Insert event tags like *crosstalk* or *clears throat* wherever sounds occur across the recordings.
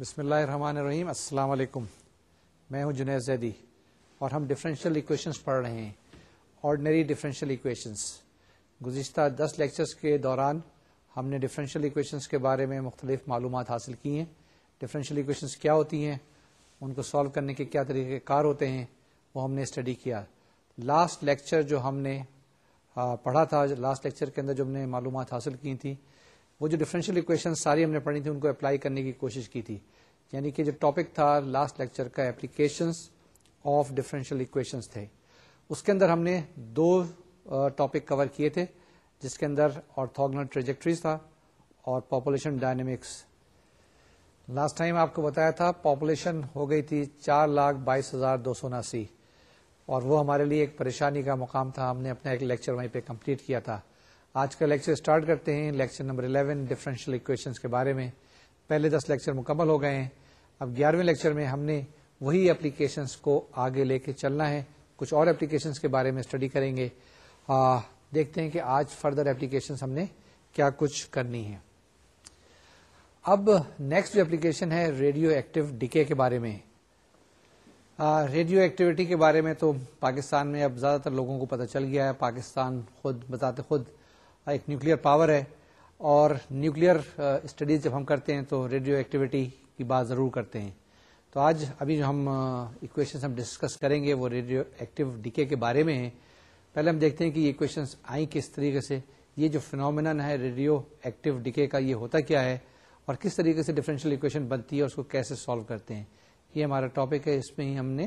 بسم اللہ الرحمن الرحیم، السلام علیکم۔ میں ہوں جنید زیدی اور ہم ڈفرینشیل ایکویشنس پڑھ رہے ہیں آرڈنری ڈفرینشیل ایکویشنس گزشتہ دس لیکچرز کے دوران ہم نے ڈفرینشیل ایکویشنس کے بارے میں مختلف معلومات حاصل کی ہیں۔ ڈفرینشیل ایکویشنس کیا ہوتی ہیں؟ ان کو سالو کرنے کے کیا طریقے کار ہوتے ہیں؟ وہ ہم نے اسٹڈی کیا۔ لاسٹ لیکچر جو ہم نے پڑھا تھا لاسٹ لیکچر کے اندر جو ہم نے معلومات حاصل کی تھیں وہ جو ڈفرینشیل اکویشن ساری ہم نے پڑھی تھی، ان کو اپلائی کرنے کی کوشش کی تھی۔ یعنی کہ جو ٹاپک تھا لاسٹ لیکچر کا اپلیکیشن آف ڈفرینشیل اکویشنس تھے۔ اس کے اندر ہم نے دو ٹاپک کور کیے تھے، جس کے اندر آرتھوگنل ٹریجیکٹریز تھا اور پاپولیشن ڈائنمکس لاسٹ ٹائم آپ کو بتایا تھا پاپولیشن ہو گئی تھی چار لاکھ بائیس ہزار دو سو اناسی۔ اور وہ ہمارے لیے ایک پریشانی کا مقام تھا۔ ہم نے اپنا ایک لیکچر وہیں پہ کمپلیٹ کیا تھا۔ آج کا لیکچر اسٹارٹ کرتے ہیں لیکچر نمبر 11 ڈفرینشیل اکویشن کے بارے میں۔ پہلے دس لیکچر مکمل ہو گئے ہیں۔ اب گیارہویں لیکچر میں ہم نے وہی اپلیکیشنس کو آگے لے کے چلنا ہے۔ کچھ اور اپلیکیشنس کے بارے میں اسٹڈی کریں گے۔ آ, دیکھتے ہیں کہ آج فردر اپلیکیشن ہم نے کیا کچھ کرنی ہے اب نیکسٹ جو اپلیکیشن ہے ریڈیو ایکٹیو ڈکے کے بارے میں۔ ریڈیو ایکٹیویٹی کے بارے میں تو پاکستان میں اب زیادہ تر لوگوں کو پتہ چل گیا ہے۔ پاکستان خود بتاتے خود ہاں، ایک نیوکلیر پاور ہے اور نیوکلیر اسٹڈیز جب ہم کرتے ہیں تو ریڈیو ایکٹیویٹی کی بات ضرور کرتے ہیں۔ تو آج ابھی جو ہم اکویشن ہم ڈسکس کریں گے وہ ریڈیو ایکٹیو ڈکے کے بارے میں ہیں۔ پہلے ہم دیکھتے ہیں کہ یہ کوشچنس آئیں کس طریقے سے۔ یہ جو فینومین ہے ریڈیو ایکٹیو ڈکے کا، یہ ہوتا کیا ہے اور کس طریقے سے ڈفرینشیل اکویشن بنتی ہے اور اس کو کیسے سالو کرتے ہیں۔ یہ ہمارا ٹاپک ہے، اس میں ہی ہم نے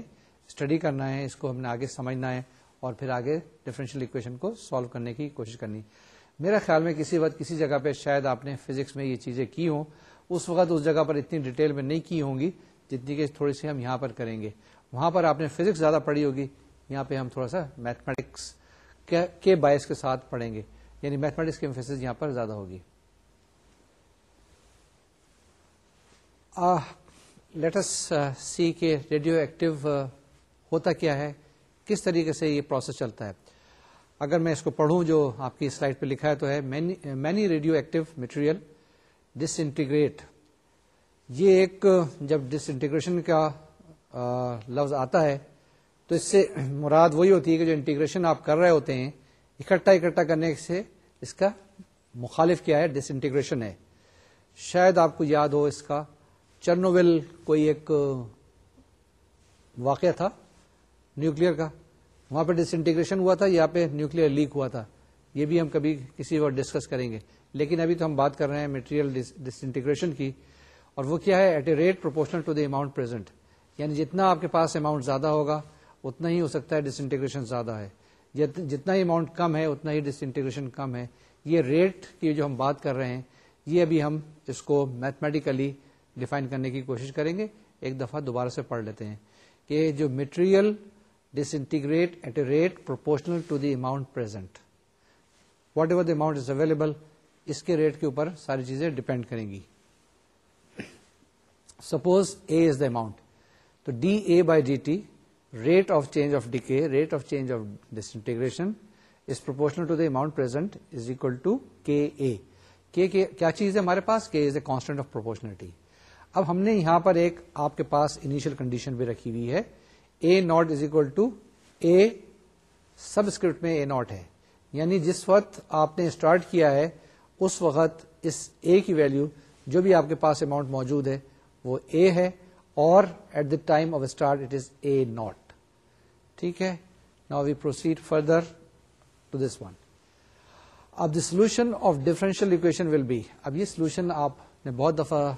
اسٹڈی کرنا ہے، اس کو ہم نے آگے سمجھنا ہے اور پھر آگے ڈفرینشیل اکویشن کو سالو کرنے کی کوشش کرنی۔ میرا خیال میں کسی وقت کسی جگہ پہ شاید آپ نے فزکس میں یہ چیزیں کی ہوں، اس وقت اس جگہ پر اتنی ڈیٹیل میں نہیں کی ہوں گی جتنی کہ تھوڑی سی ہم یہاں پر کریں گے۔ وہاں پر آپ نے فزکس زیادہ پڑھی ہوگی، یہاں پہ ہم تھوڑا سا میتھمیٹکس کے باعث کے ساتھ پڑھیں گے۔ یعنی میتھمیٹکس کی امفیس یہاں پر زیادہ ہوگی۔ لیٹس سی کے ریڈیو ایکٹیو ہوتا کیا ہے، کس طریقے سے یہ پروسیس چلتا ہے۔ اگر میں اس کو پڑھوں جو آپ کی سلائڈ پہ لکھا ہے تو ہے many radioactive material disintegrate یہ ایک جب ڈس انٹیگریشن کا لفظ آتا ہے تو اس سے مراد وہی ہوتی ہے کہ جو انٹیگریشن آپ کر رہے ہوتے ہیں، اکٹھا اکٹھا کرنے سے اس کا مخالف کیا ہے ڈس انٹیگریشن ہے۔ شاید آپ کو یاد ہو اس کا چرنوول کوئی ایک واقعہ تھا، نیوکلیر کا۔ وہاں پہ ڈس انٹیگریشن ہوا تھا، یہاں پہ نیوکلیر لیک ہوا تھا۔ یہ بھی ہم کبھی کسی وقت ڈسکس کریں گے۔ لیکن ابھی تو ہم بات کر رہے ہیں مٹیریل ڈس انٹیگریشن کی۔ اور وہ کیا ہے؟ At a rate proportional to the amount present یعنی جتنا آپ کے پاس اماؤنٹ زیادہ ہوگا، اتنا ہی ہو سکتا ہے ڈس انٹیگریشن زیادہ ہے۔ جتنا ہی اماؤنٹ کم ہے، اتنا ہی ڈس انٹیگریشن کم ہے۔ یہ ریٹ کی جو ہم بات کر رہے ہیں، یہ ابھی ہم اس کو میتھمیٹیکلی ڈیفائن کرنے کی کوشش کریں گے۔ ایک دفعہ دوبارہ سے پڑھ لیتے ہیں کہ جو material disintegrate at a rate proportional to the amount present whatever the amount is available اس کے ریٹ کے اوپر ساری چیزیں ڈپینڈ کریں گی suppose A is the amount تو D A by D T rate of change of decay rate of change of disintegration is proportional to the amount present is equal to K A کیا چیز ہے ہمارے پاس K is a constant of proportionality اب ہم نے یہاں پر ایک آپ کے پاس انیشل کنڈیشن بھی رکھی ہوئی ہے A naught is equal to A subscript میں اے ناٹ ہے. یعنی جس وقت آپ نے اسٹارٹ کیا ہے، اس وقت اس اے کی ویلو جو بھی آپ کے پاس اماؤنٹ موجود ہے، وہ اے ہے اور at the time of start it is A naught ٹھیک ہے؟ نا we proceed further to this one اب the solution of differential equation will be اب یہ سولوشن آپ نے بہت دفعہ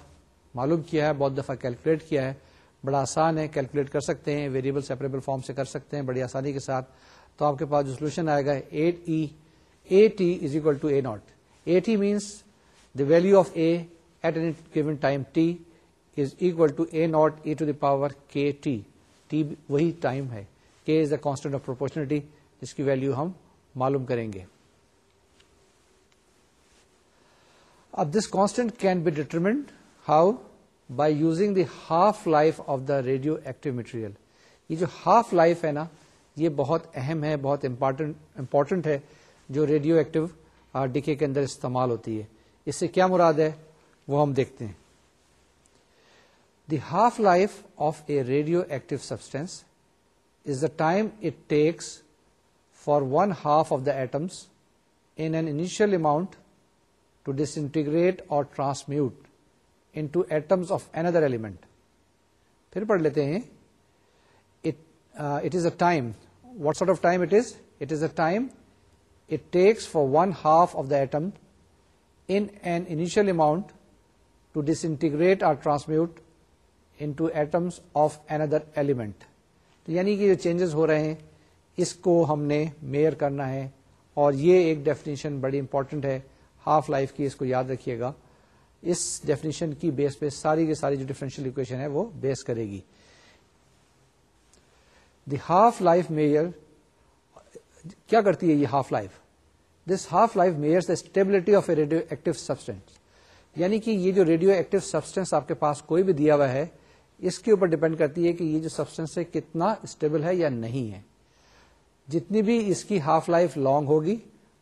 معلوم کیا ہے، بہت دفعہ کیلکولیٹ کیا ہے۔ بڑا آسان ہے کیلکولیٹ کر سکتے ہیں ویریبل سیپریبل فارم سے کر سکتے ہیں، بڑی آسانی کے ساتھ۔ تو آپ کے پاس جو سولوشن آئے گا at E A T is equal to A naught A T minus the value of A at an given time T is equal to A naught E to the power K T T وہی time ہے K is the constant of proportionality جس کی value ہم معلوم کریں گے اب this constant can be determined how by using the half life of the radioactive material یہ جو ہاف لائف ہے نا، یہ بہت اہم ہے، بہت امپورٹنٹ ہے جو ریڈیو ایکٹیو ڈکے کے اندر استعمال ہوتی ہے۔ اس سے کیا مراد ہے؟ وہ ہم دیکھتے ہیں۔ The half life of a radioactive substance is the time it takes for one half of the atoms in an initial amount to disintegrate or transmute into atoms of another element پھر پڑھ لیتے ہیں it is a time what sort of time it is it is a time it takes for one half of the atom in an initial amount to dish integrate are ٹرانسمیوٹ into atoms of another element یعنی کہ جو changes ہو رہے ہیں اس کو ہم نے mayor کرنا ہے اور یہ ایک ڈیفینیشن بڑی امپورٹنٹ ہے ہاف لائف کی اس کو یاد رکھیے گا اس ڈیفینیشن کی بیس پہ ساری کی ساری جو ڈفرینشیل اکویشن ہے وہ بیس کرے گی۔ دی ہاف لائف میئر کیا کرتی ہے یہ half life this half life measure the stability of a radioactive substance یعنی کہ یہ جو ریڈیو ایکٹیو سبسٹینس آپ کے پاس کوئی بھی دیا ہوا ہے، اس کے اوپر ڈپینڈ کرتی ہے کہ یہ جو سبسٹینس ہے کتنا اسٹیبل ہے یا نہیں ہے۔ جتنی بھی اس کی ہاف لائف لانگ ہوگی،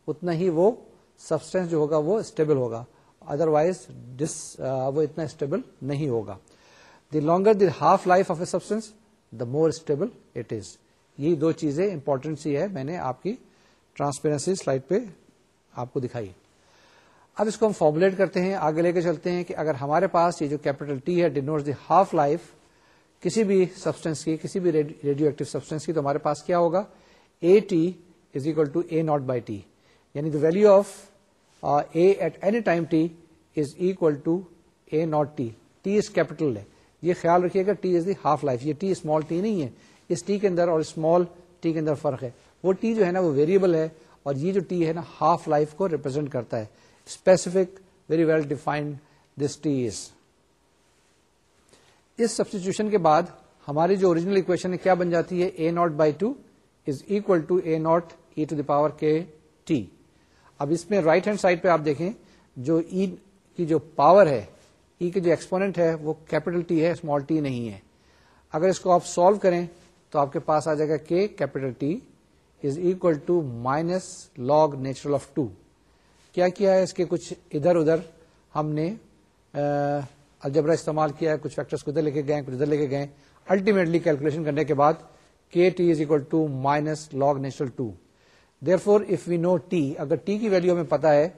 اتنا ہی وہ سبسٹینس جو ہوگا وہ اسٹیبل ہوگا۔ ادر وائز uh, وہ اتنا اسٹیبل نہیں ہوگا. The longer the half life of a substance the more stable it is یہ دو چیزیں امپورٹنٹ سی ہے میں نے آپ کی ٹرانسپیرنسی سلائڈ پہ آپ کو دکھائی. اب اس کو ہم فارمولیٹ کرتے ہیں، آگے لے کے چلتے ہیں کہ اگر ہمارے پاس یہ جو کیپیٹل ٹی ہے ڈینوٹ دی ہاف لائف کسی بھی سبسٹینس کی، کسی بھی ریڈیو ایکٹیو سبسٹینس کی، تو ہمارے پاس کیا ہوگا? A T is equal to A naught by T یعنی the value of A at any time T is equal to A naught T T is capital ہے یہ خیال رکھیے گا T is the half life یہ T small T نہیں ہے. اس T کے اندر اور اسمال ٹی کے اندر فرق ہے. وہ ٹی جو ہے نا وہ ویریبل ہے اور یہ جو ٹی ہے نا ہاف لائف کو ریپرزینٹ کرتا ہے. Specific very well defined this T is us substitution کے بعد ہماری جو اوریجنل اکویشن ہے کیا بن جاتی ہے A naught by two is equal to A naught E to the power K T اب اس میں رائٹ ہینڈ سائڈ پہ آپ دیکھیں، جو ای کی جو پاور ہے ای کی جو ایکسپوننٹ ہے، وہ کیپیٹل ٹی ہے اسمال ٹی نہیں ہے۔ اگر اس کو آپ سالو کریں، تو آپ کے پاس آ جائے گا کہ capital T is equal to minus log natural of two کیا کیا ہے اس کے کچھ ادھر ادھر؟ ہم نے الجبرا استعمال کیا ہے، کچھ فیکٹرس کو ادھر لے کے گئے، کچھ ادھر لے کے گئے۔ الٹیمیٹلی کیلکولیشن کرنے کے بعد K T is equal to minus log natural two therefore if we know T اگر ٹی کی ویلو ہمیں پتا ہے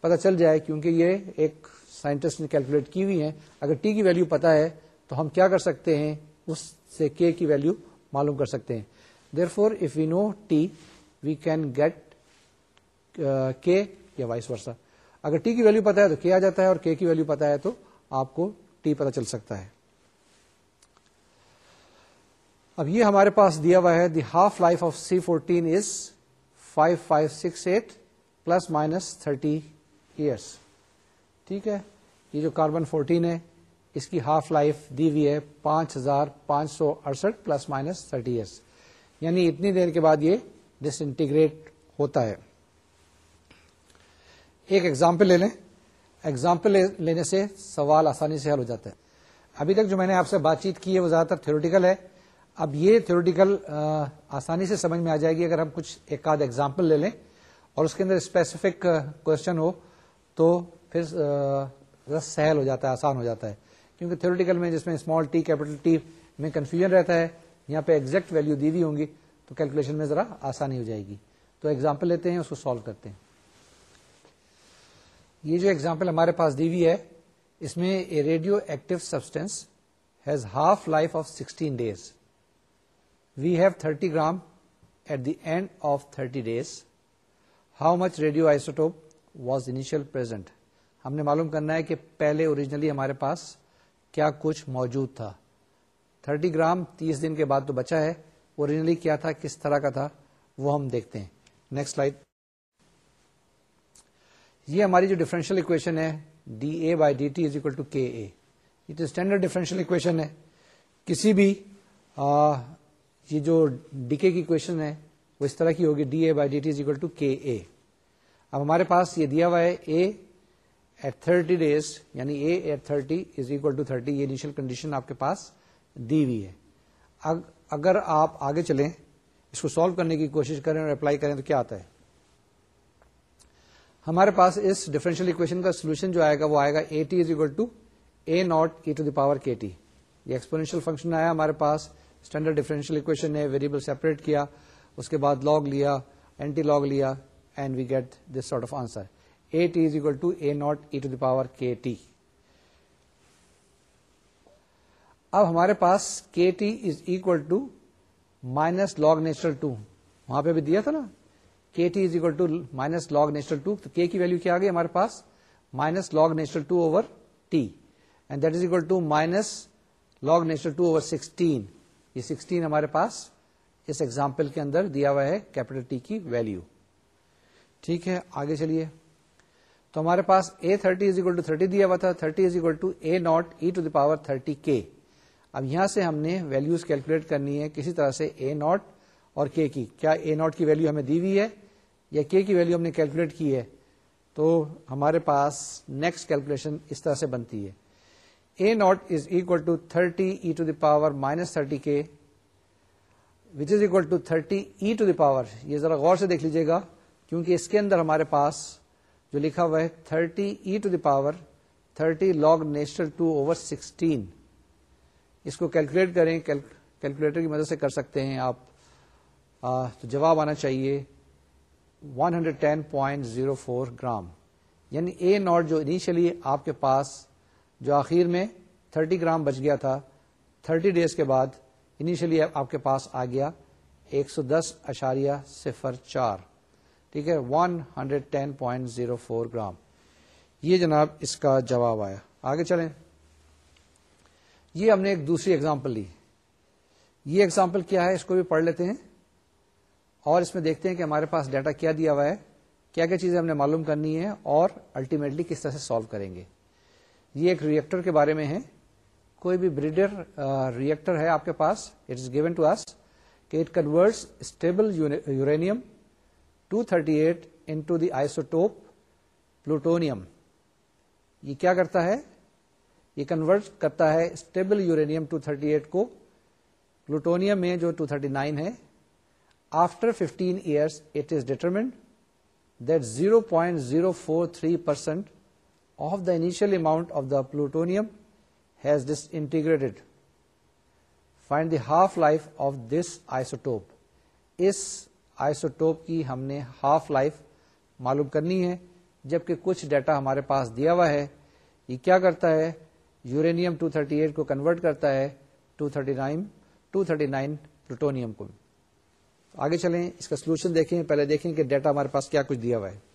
پتا چل جائے کیونکہ یہ ایک سائنٹسٹ نے کیلکولیٹ کی ہوئی ہے اگر ٹی کی ویلو پتا ہے تو ہم کیا کر سکتے ہیں؟ اس سے کے کی ویلو معلوم کر سکتے ہیں۔ Therefore if we know T we can get K یا وائس ورسا اگر ٹی کی ویلو پتا ہے تو کے آ جاتا ہے اور کے کی ویلو پتا ہے تو آپ کو ٹی پتا چل سکتا ہے۔ اب یہ ہمارے پاس دیا ہوا ہے the half life of C fourteen is five five six eight plus minus thirty years ٹھیک ہے؟ یہ جو کاربن فورٹین ہے، اس کی ہاف لائف دی ہوئی ہے پانچ ہزار پانچ سو اڑسٹھ پلس مائنس تھرٹی ایئرس یعنی اتنی دیر کے بعد یہ ڈس انٹیگریٹ ہوتا ہے۔ ایک ایگزامپل لے لیں۔ ایگزامپل لینے سے سوال آسانی سے حل ہو جاتا ہے۔ ابھی تک جو میں نے آپ سے بات چیت کی ہے، وہ زیادہ تر تھیوریٹیکل ہے۔ اب یہ تھیوریٹیکل آسانی سے سمجھ میں آ جائے گی اگر ہم کچھ ایک آدھ ایگزامپل لے لیں اور اس کے اندر اسپیسیفک کوشچن ہو تو پھر سہل ہو جاتا ہے، آسان ہو جاتا ہے۔ کیونکہ تھیوریٹیکل میں جس میں اسمال ٹی کیپٹل ٹی میں کنفیوژن رہتا ہے، یہاں پہ ایگزیکٹ ویلو دی ہوئی ہوں گی تو کیلکولیشن میں ذرا آسانی ہو جائے گی۔ تو ایگزامپل لیتے ہیں، اس کو سالو کرتے ہیں۔ یہ جو ایگزامپل ہمارے پاس دی ہوئی ہے، اس میں a radioactive substance has half life of sixteen days we have thirty gram at the end of thirty days how much radioisotope was initial present ہم نے معلوم کرنا ہے کہ پہلے اوریجنلی ہمارے پاس کیا کچھ موجود تھا. تھرٹی گرام تیس دن کے بعد تو بچا ہے. اوریجنلی کیا تھا؟ کس طرح کا تھا؟ وہ ہم دیکھتے ہیں. نیکسٹ سلائڈ یہ ہماری جو ڈفرینشیل اکویشن ہے D A by D T is equal to K A یہ تو اسٹینڈرڈ ڈفرینشیل اکویشن ہے. کسی بھی یہ جو ڈی کے کی اکویشن ہے، وہ اس طرح کی ہوگی D A by D T is equal to K A اب ہمارے پاس یہ دیا ہوا ہے اے ایٹ تھرٹی ڈیز یعنی A at thirty is equal to thirty یہ انیشل کنڈیشن آپ کے پاس دی ہوئی ہے۔ اگر آپ آگے چلیں، اس کو سالو کرنے کی کوشش کریں اور اپلائی کریں تو کیا آتا ہے؟ ہمارے پاس اس ڈفرینشیل اکویشن کا سولوشن جو آئے گا، وہ آئے گا A T is equal to A naught E to the power K T یہ ایکسپونینشیل فنکشن آیا ہمارے پاس۔ اسٹینڈرڈ ڈیفرنشیل اکویشن نے ویریبل سیپریٹ کیا، اس کے بعد لاگ لیا اینٹی لاگ لیا and we get this sort of answer A T is equal to A naught E to the power K T اب ہمارے پاس K T is equal to minus log natural two وہاں پہ بھی دیا تھا نا؟ K T is equal to minus log natural two تو K کی ویلو کیا آ گئی ہمارے پاس؟ Minus log natural two over T and that is equal to minus log natural two over sixteen یہ سکسٹین ہمارے پاس اس ایگزامپل کے اندر دیا ہوا ہے کیپیٹل ٹی کی ویلو ٹھیک ہے، آگے چلیے۔ تو ہمارے پاس A thirty is equal to thirty دیا ہوا تھا thirty is equal to A naught E to the power thirty K اب یہاں سے ہم نے ویلوز کیلکولیٹ کرنی ہے کسی طرح سے اے ناٹ اور کے کی۔ کیا اے ناٹ کی ویلو ہمیں دی ہوئی ہے یا کے کی ویلو ہم نے کیلکولیٹ کی ہے؟ تو ہمارے پاس نیکسٹ کیلکولیشن اس طرح سے بنتی ہے۔ A naught is equal to thirty E to the power minus thirty K which is equal to thirty E to the power یہ ذرا غور سے دیکھ لیجیے گا، کیونکہ اس کے اندر ہمارے پاس جو لکھا ہوا ہے thirty E to the power thirty log natural two over sixteen اس کو کیلکولیٹ کریں کیلکولیٹر کی مدد سے کر سکتے ہیں آپ۔ تو جواب آنا چاہیے 110.04 گرام یعنی اے ناٹ جو انیشلی آپ کے پاس جو آخر میں 30 گرام بچ گیا تھا 30 ڈیز کے بعد انیشلی آپ کے پاس آ گیا ایک سو دس اشاریہ صفر چار۔ ٹھیک ہے one hundred ten point zero four gram. یہ جناب اس کا جواب آیا۔ آگے چلیں۔ یہ ہم نے ایک دوسری ایگزامپل لی۔ یہ ایگزامپل کیا ہے؟ اس کو بھی پڑھ لیتے ہیں۔ اور اس میں دیکھتے ہیں کہ ہمارے پاس ڈیٹا کیا دیا ہوا ہے۔ کیا کیا چیزیں ہم نے معلوم کرنی ہے اور الٹیمیٹلی کس طرح سے سالو کریں گے۔ یہ ایک ریئیکٹر کے بارے میں ہے۔ کوئی بھی بریڈر ریئیکٹر ہے آپ کے پاس۔ It is given to us کہ it converts stable uranium two thirty eight into the isotope plutonium یہ کیا کرتا ہے؟ یہ کنورٹ کرتا ہے stable uranium two thirty eight کو۔ پلوٹونیم میں جو ٹو تھرٹی نائن ہے after fifteen years it is determined that zero point zero four three percent of the initial amount of the plutonium has disintegrated find the half life of this isotope us isotope کی ہم نے half life معلوم کرنی ہے، جبکہ کچھ data ہمارے پاس دیا ہوا ہے۔ یہ کیا کرتا ہے؟ یورینیم 238 کو کنورٹ کرتا ہے 239 239 پلوٹونیم کو۔ آگے چلیں، اس کا سولوشن دیکھیں۔ پہلے دیکھیں کہ ڈیٹا ہمارے پاس کیا کچھ دیا ہوا ہے۔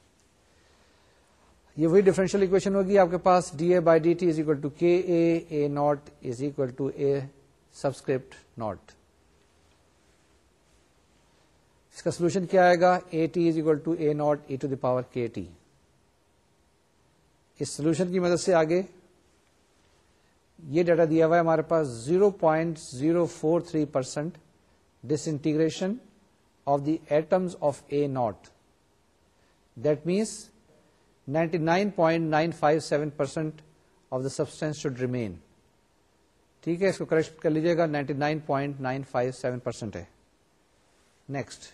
یہ وہی ڈیفرنشیل اکویشن ہوگی، آپ کے پاس d A by d t is equal to k A A naught is equal to A subscript naught اس کا سولوشن کیا آئے گا؟ A t is equal to A naught e to the power k t us solution کی مدد سے آگے یہ data دیا ہوا ہے ہمارے پاس zero point zero four three percent disintegration of the atoms of A naught that means ninety nine point nine five seven percent of the substance should remain. ٹھیک ہے اس کو کریکٹ کر لیجیے گا، ninety nine point nine five seven percent ہے۔ Next,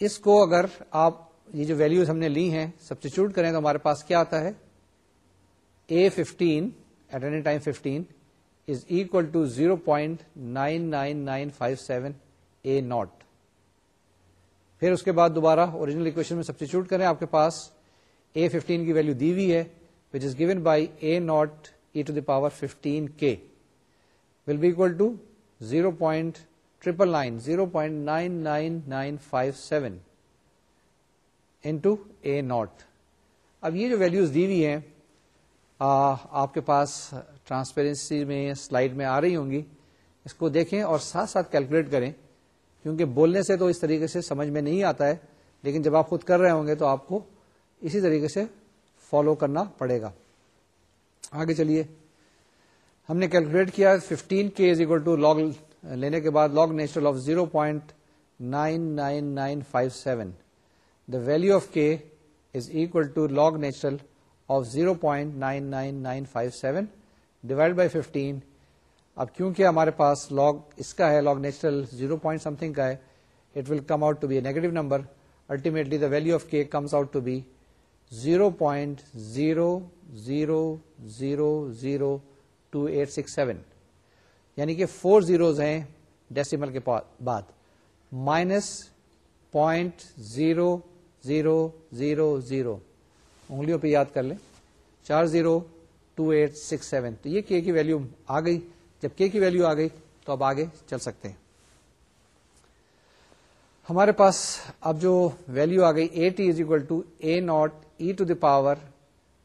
اس کو اگر آپ یہ جو ویلوز ہم نے لی ہیں سبسٹیچیوٹ کریں تو ہمارے پاس کیا آتا ہے؟ A fifteen at any time fifteen is equal to zero point nine nine nine five seven A naught پھر اس کے بعد دوبارہ اوریجنل اکویشن میں سبسٹیچیوٹ کریں آپ کے پاس۔ اے ففٹین کی ویلو دی ہوئی ہے which is given by A naught e to the power fifteen k will be equal to zero point triple nine zero point nine nine nine five seven into A naught اب یہ جو values دی ہوئی ہیں آپ کے پاس transparency میں slide میں آ رہی ہوں گی. اس کو دیکھیں اور ساتھ ساتھ کیلکولیٹ کریں، کیونکہ بولنے سے تو اس طریقے سے سمجھ میں نہیں آتا ہے، لیکن جب آپ خود کر رہے ہوں گے تو آپ کو اسی طریقے سے فالو کرنا پڑے گا۔ آگے چلیے۔ ہم نے کیلکولیٹ کیا ففٹین کے از اکول ٹو لاگ لینے کے بعد log natural of zero point nine nine nine five seven the value of k is equal to log natural of zero point nine nine nine five seven divide by fifteen اب کیونکہ ہمارے پاس log اس کا ہے log natural zero point something کا ہے it will come out to be a negative number ultimately the value of k comes out to be zero point zero zero zero zero two eight six seven یعنی کہ four zeros ہیں decimal کے بعد. Minus point zero zero zero zero انگلیوں پہ یاد کر لیں. چار zero two eight six seven تو یہ کے کی ویلو آ گئی. جب کے کی ویلو آ گئی تو اب آگے چل سکتے ہیں. ہمارے پاس اب جو ویلو آ گئی A t is equal to A naught e to the power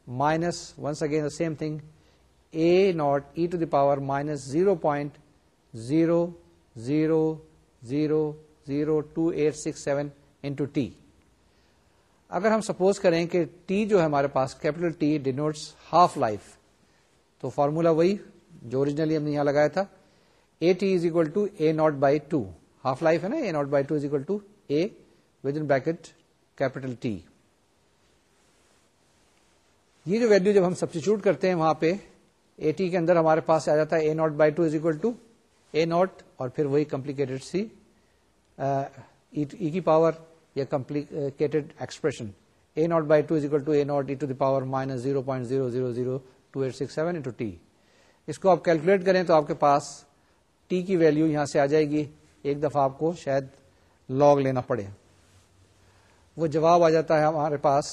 minus once again the same thing A naught e to the power minus zero point zero zero zero zero two eight six seven into t اگر ہم suppose کریں کہ T جو ہے ہمارے پاس capital T denotes half life تو formula وہی جو اوریجنلی ہم نے یہاں لگایا تھا A t is equal to A naught by two half life ہے نا A naught by two is equal to A with in bracket capital T یہ جو ویلو جب ہم سبسٹیچیوٹ کرتے ہیں وہاں پہ اے ٹی کے اندر ہمارے پاس آ جاتا ہے A naught by two is equal to A naught اور پھر وہی کمپلیکیٹڈ سی ای e e کی پاور یا complicated expression A naught by two is equal to A naught e to the power minus zero point zero zero zero two eight six seven into t اس کو آپ calculate کریں تو آپ کے پاس T کی value یہاں سے آ جائے گی۔ ایک دفعہ آپ کو شاید لاگ لینا پڑے۔ وہ جواب آ جاتا ہے ہمارے پاس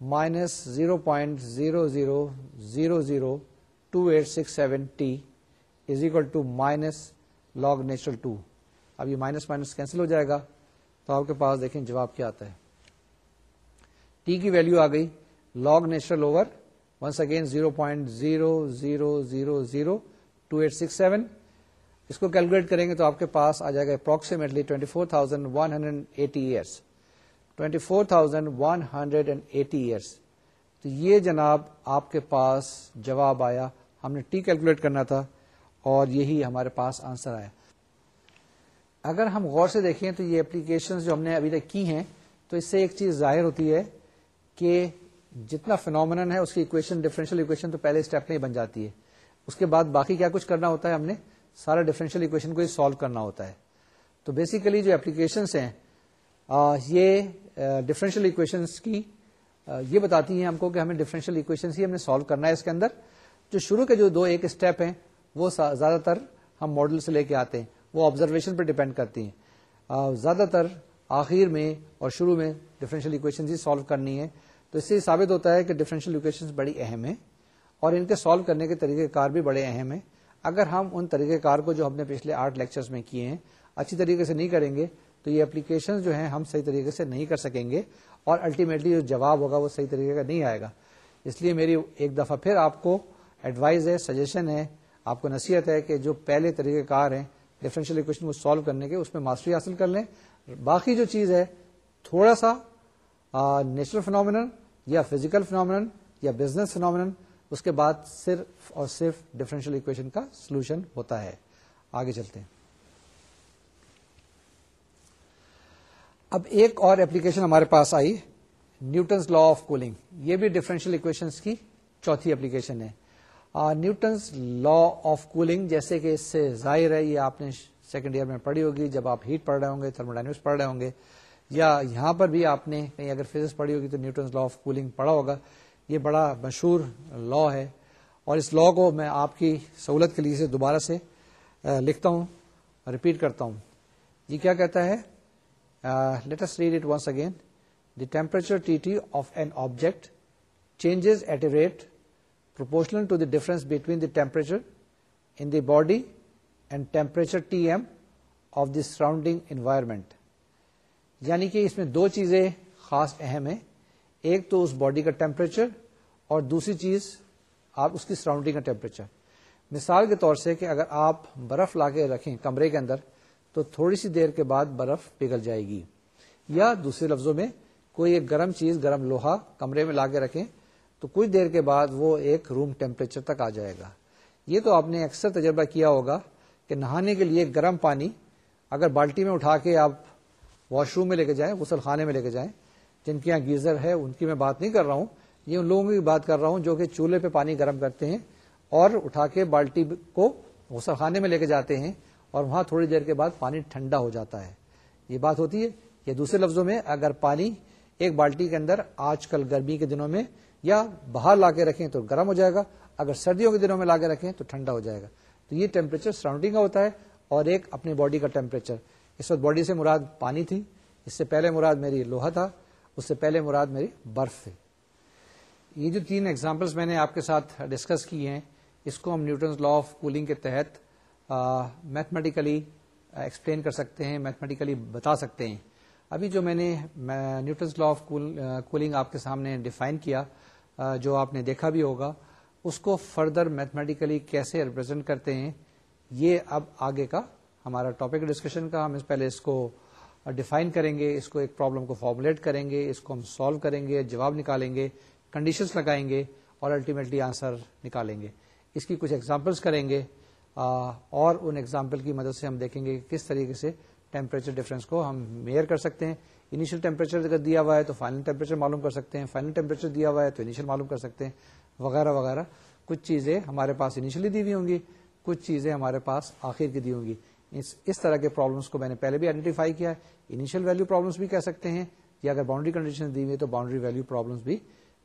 minus zero point zero zero zero zero two eight six seven t is equal to minus log natural two اب یہ مائنس مائنس کینسل ہو جائے گا تو آپ کے پاس دیکھیں جواب کیا آتا ہے۔ ٹی کی ویلو آ گئی log natural over once again zero point zero zero zero zero two eight six seven اس کو کیلکولیٹ کریں گے تو آپ کے پاس آ جائے گا approximately twenty four thousand one hundred eighty years twenty four thousand one hundred and eighty years تو یہ جناب آپ کے پاس جواب آیا، ہم نے ٹی کیلکولیٹ کرنا تھا اور یہی ہمارے پاس آنسر آیا۔ اگر ہم غور سے دیکھیں تو یہ اپلیکیشن جو ہم نے ابھی تک کی ہیں، تو اس سے ایک چیز ظاہر ہوتی ہے کہ جتنا فنومن ہے، اس کی اکویشن ڈفرینشیل اکویشن تو پہلے اسٹیپ میں ہی بن جاتی ہے۔ اس کے بعد باقی کیا کچھ کرنا ہوتا ہے ہم نے؟ سارا ڈفرینشیل اکویشن کو ہی سالو کرنا ہوتا ہے۔ تو بیسیکلی جو اپلیکیشنس ہیں یہ ڈفرینشیل اکویشنس کی یہ بتاتی ہیں ہم کو کہ ہمیں ڈفرینشیل اکویشن ہی ہم نے سالو کرنا ہے اس کے اندر۔ جو شروع کے جو دو ایک اسٹیپ ہیں، وہ زیادہ تر ہم ماڈل سے لے کے آتے ہیں۔ وہ آبزرویشن پہ ڈیپینڈ کرتی ہیں۔ زیادہ تر آخر میں اور شروع میں ڈفرینشیل اکویشن ہی سالو کرنی ہے تو اس سے ثابت ہوتا ہے کہ ڈفرینشیل اکویشن بڑی اہم ہے اور ان کے سالو کرنے کے طریقہ کار بھی بڑے اہم ہیں۔ اگر ہم ان طریقہ کار کو جو ہم نے پچھلے آٹھ لیکچرز میں کیے ہیں، اچھی طریقے سے نہیں کریں گے، تو یہ اپلیکیشن جو ہیں ہم صحیح طریقے سے نہیں کر سکیں گے اور الٹیمیٹلی جو جواب ہوگا وہ صحیح طریقے کا نہیں آئے گا۔ اس لیے میری ایک دفعہ پھر آپ کو ایڈوائز ہے سجیشن ہے، آپ کو نصیحت ہے کہ جو پہلے طریقہ کار ہیں ڈفرینشیل اکویشن کو سالو کرنے کے، اس میں ماسٹری حاصل کر لیں۔ باقی جو چیز ہے، تھوڑا سا نیچرل فنومین یا فزیکل فنومین یا بزنس فنومین اس کے بعد صرف اور صرف ڈفرینشیل اکویشن کا سولوشن ہوتا ہے۔ آگے چلتے ہیں۔ اب ایک اور ایپلیکیشن ہمارے پاس آئی نیوٹنس لا آف کولنگ۔ یہ بھی ڈفرینشیل اکویشن کی چوتھی اپلیکیشن ہے۔ نیوٹنس لا آف کولنگ جیسے کہ اس سے ظاہر ہے، یہ آپ نے سیکنڈ ایئر میں پڑھی ہوگی۔ جب آپ ہیٹ پڑھ رہے ہوں گے تھرموڈائنمکس پڑھ رہے ہوں گے۔ یا یہاں پر بھی آپ نے کہیں اگر فزکس پڑھی ہوگی تو نیوٹنس لا آف کولنگ پڑھا ہوگا۔ یہ بڑا مشہور لا ہے اور اس لا کو میں آپ کی سہولت کے لیے سے دوبارہ سے لکھتا ہوں ریپیٹ کرتا ہوں۔ یہ کیا کہتا ہے؟ Let's read it once again the temperature T T of an object changes at a rate proportional to the difference between the temperature in the body and temperature T M of the surrounding environment یعنی کہ اس میں دو چیزیں خاص اہم ہیں۔ ایک تو اس body کا ٹیمپریچر اور دوسری چیز آپ اس کی سراؤنڈنگ کا ٹیمپریچر۔ مثال کے طور سے کہ اگر آپ برف لا کے رکھیں کمرے کے اندر، تو تھوڑی سی دیر کے بعد برف پگھل جائے گی۔ یا دوسرے لفظوں میں، کوئی ایک گرم چیز، گرم لوہا کمرے میں لا کے رکھیں، تو کچھ دیر کے بعد وہ ایک روم ٹیمپریچر تک آ جائے گا۔ یہ تو آپ نے اکثر تجربہ کیا ہوگا کہ نہانے کے لیے گرم پانی، اگر بالٹی میں اٹھا کے آپ واش روم میں لے کے جائیں، غسل خانے میں لے کے جائیں جن کے یہاں گیزر ہے، ان کی میں بات نہیں کر رہا ہوں، یہ ان لوگوں کی بات کر رہا ہوں جو کہ چولہے پہ پانی گرم کرتے ہیں اور اٹھا کے بالٹی کو غسل خانے میں لے کے جاتے ہیں اور وہاں تھوڑی دیر کے بعد پانی ٹھنڈا ہو جاتا ہے۔ یہ بات ہوتی ہے یا دوسرے لفظوں میں اگر پانی ایک بالٹی کے اندر آج کل گرمی کے دنوں میں یا باہر لا کے رکھیں تو گرم ہو جائے گا، اگر سردیوں کے دنوں میں لا کے رکھیں تو ٹھنڈا ہو جائے گا۔ تو یہ ٹیمپریچر سراؤنڈنگ کا ہوتا ہے اور ایک اپنی باڈی کا ٹیمپریچر اس وقت باڈی سے مراد پانی تھی، اس سے پہلے مراد میری لوہا تھا۔ اس سے پہلے مراد میری برف تھی یہ جو تین ایگزامپلس میں نے آپ کے ساتھ ڈسکس کی ہیں، اس کو ہم نیوٹنز لا آف کولنگ کے تحت میتھمیٹیکلی ایکسپلین کر سکتے ہیں میتھمیٹیکلی بتا سکتے ہیں۔ ابھی جو میں نے نیوٹنز لا آف کولنگ آپ کے سامنے ڈیفائن کیا جو آپ نے دیکھا بھی ہوگا، اس کو فردر میتھمیٹیکلی کیسے ریپرزینٹ کرتے ہیں، یہ اب آگے کا ہمارا ٹاپک ڈسکشن کا ہم پہلے اس کو ڈیفائن کریں گے، اس کو ایک پرابلم کو فارمولیٹ کریں گے، اس کو ہم سالو کریں گے، جواب نکالیں گے کنڈیشنز لگائیں گے اور الٹیمیٹلی آنسر نکالیں گے۔ اس کی کچھ ایگزامپلس کریں گے اور ان ایگزامپل کی مدد سے ہم دیکھیں گے کہ کس طریقے سے ٹیمپریچر ڈفرینس کو ہم میئر کر سکتے ہیں۔ انیشیل ٹیمپریچر اگر دیا ہوا ہے تو فائنل ٹیمپریچر معلوم کر سکتے ہیں فائنل ٹیمپریچر دیا ہوا ہے تو انیشیل معلوم کر سکتے ہیں، وغیرہ وغیرہ۔ کچھ چیزیں ہمارے پاس انیشلی دی ہوئی ہوں گی، کچھ چیزیں ہمارے پاس آخر کی دی ہوں گی۔ اس اس طرح کے پرابلمس کو میں نے پہلے بھی آئیڈینٹیفائی کیا ہے۔ انیشیل ویلو پرابلمس بھی کہہ سکتے ہیں۔ یا اگر باؤنڈری کنڈیشن دی ہوئی تو باؤنڈری ویلو پرابلمس بھی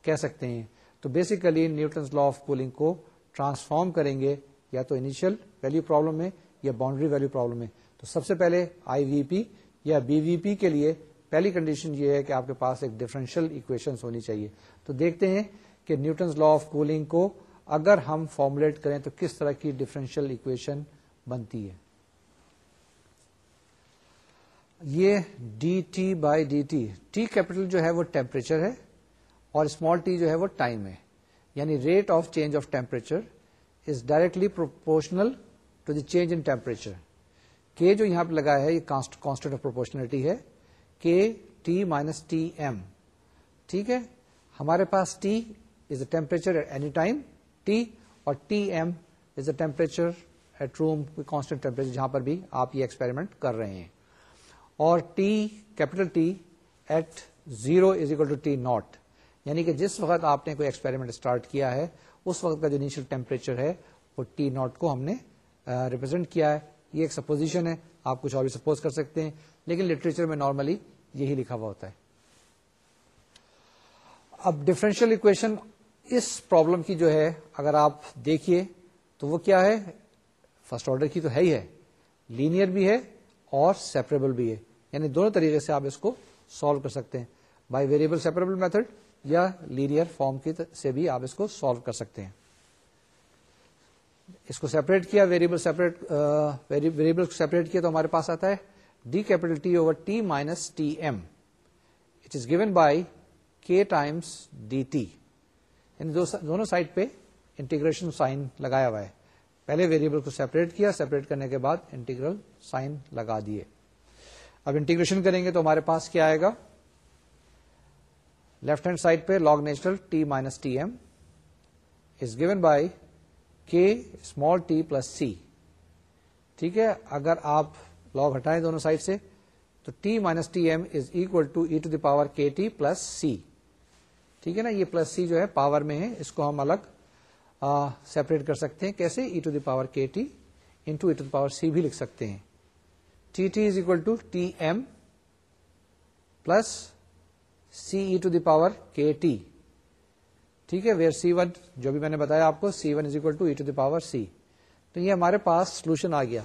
کہہ سکتے ہیں۔ تو basically Newton's law of cooling کو ٹرانسفارم کریں گے یا تو انیشیل ویلو پرابلم میں یا باؤنڈری ویلو پرابلم میں۔ تو سب سے پہلے آئی وی پی یا بی وی پی کے لیے پہلی کنڈیشن یہ ہے کہ آپ کے پاس ایک ڈفرینشیل اکویشن ہونی چاہیے۔ تو دیکھتے ہیں کہ نیوٹنز لا آف کولنگ کو اگر ہم فارمولیٹ کریں تو کس طرح کی ڈفرینشیل اکویشن بنتی ہے۔ یہ d T by d t T capital جو ہے وہ ٹیمپریچر ہے اور اسمال ٹی جو ہے وہ ٹائم ہے. یعنی rate of change of temperature is directly proportional to the change in temperature کے جو یہاں پہ لگا ہے یہ کانسٹنٹ آف پروپورشنلٹی ہے. کے ٹی مائنس ٹی ایم ٹھیک ہے؟ ہمارے پاس T is a temperature at any time t اور T M is a temperature at room constant temperature جہاں پر بھی آپ یہ ایکسپیریمنٹ کر رہے ہیں. اور t capital T at zero is equal to T naught یعنی کہ جس وقت آپ نے کوئی ایکسپیریمنٹ اسٹارٹ کیا ہے، اس وقت کا جو انیشل ٹیمپریچر ہے، وہ ٹی ناٹ کو ہم نے ریپرزینٹ کیا ہے۔ یہ ایک سپوزیشن ہے، آپ کچھ اور بھی سپوز کر سکتے ہیں، لیکن لٹریچر میں نارملی یہی لکھا ہوا ہوتا ہے۔ اب ڈفرینشیل اکویشن اس پرابلم کی جو ہے، اگر آپ دیکھیے تو وہ کیا ہے؟ فرسٹ آرڈر کی تو ہے ہی ہے۔ لینئر بھی ہے اور سیپریبل بھی ہے۔ یعنی دونوں طریقے سے آپ اس کو سالو کر سکتے ہیں۔ بائی ویریبل سیپریبل میتھڈ یا لینئر فارم کی سے بھی آپ اس کو سالو کر سکتے ہیں۔ اس کو سیپریٹ کیا ویریبل سیپریٹ ویریبل سیپریٹ کیا تو ہمارے پاس آتا ہے d capital T over T minus T M it is given by k times d t یعنی دونوں سائڈ پہ انٹیگریشن سائن لگایا ہوا ہے۔ پہلے ویریبل کو سیپریٹ کیا سیپریٹ کرنے کے بعد انٹیگرل سائن لگا دیے۔ اب انٹیگریشن کریں گے تو ہمارے پاس کیا آئے گا؟ لیفٹ ہینڈ سائڈ پہ log natural T minus T M is given by k small t plus c ٹھیک ہے؟ اگر آپ لاگ ہٹائیں دونوں سائڈ سے تو T minus T M is equal to e to the power k t plus c ٹھیک ہے نا؟ یہ پلس سی جو ہے پاور میں ہے، اس کو ہم الگ سیپریٹ کر سکتے ہیں۔ کیسے؟ E to the power k t into e to the power c بھی لکھ سکتے ہیں۔ T t is equal to T M plus c e to the power k t ٹھیک ہے ویئر سی ون جو بھی میں نے بتایا آپ کو c one is equal to e to the power c تو یہ ہمارے پاس سولوشن آ گیا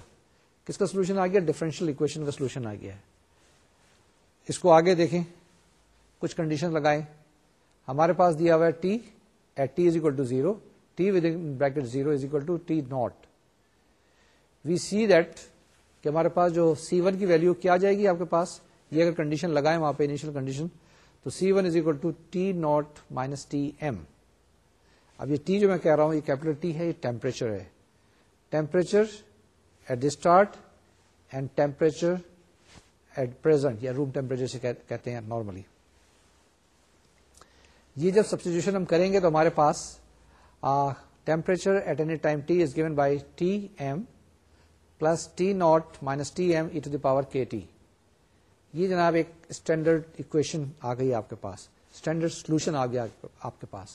کس کا سولوشن آ گیا ڈفرینشیل اکویشن کا سولوشن آ گیا ہے اس کو آگے دیکھیں کچھ کنڈیشن لگائیں ہمارے پاس دیا ہوا ہے T at t is equal to zero T with bracket zero is equal to T naught we see that کہ ہمارے پاس جو سی ون کی ویلو کیا جائے گی آپ کے پاس؟ یہ اگر کنڈیشن لگائیں وہاں پہ انیشل کنڈیشن تو c one is equal to T naught minus T M اب یہ ٹی جو میں کہہ رہا ہوں، یہ کیپٹل ٹی ہے، یہ ٹیمپریچر ہے۔ Temperature at the start and temperature at present یا روم ٹیمپریچر سے کہتے ہیں نارملی یہ جب سبسٹیوشن ہم کریں گے تو ہمارے پاس temperature at any time t is given by T M plus T naught minus T M e to the power k t یہ جناب ایک اسٹینڈرڈ اکویشن آ گئی آپ کے پاس. اسٹینڈرڈ سولوشن آ گیا آپ کے پاس.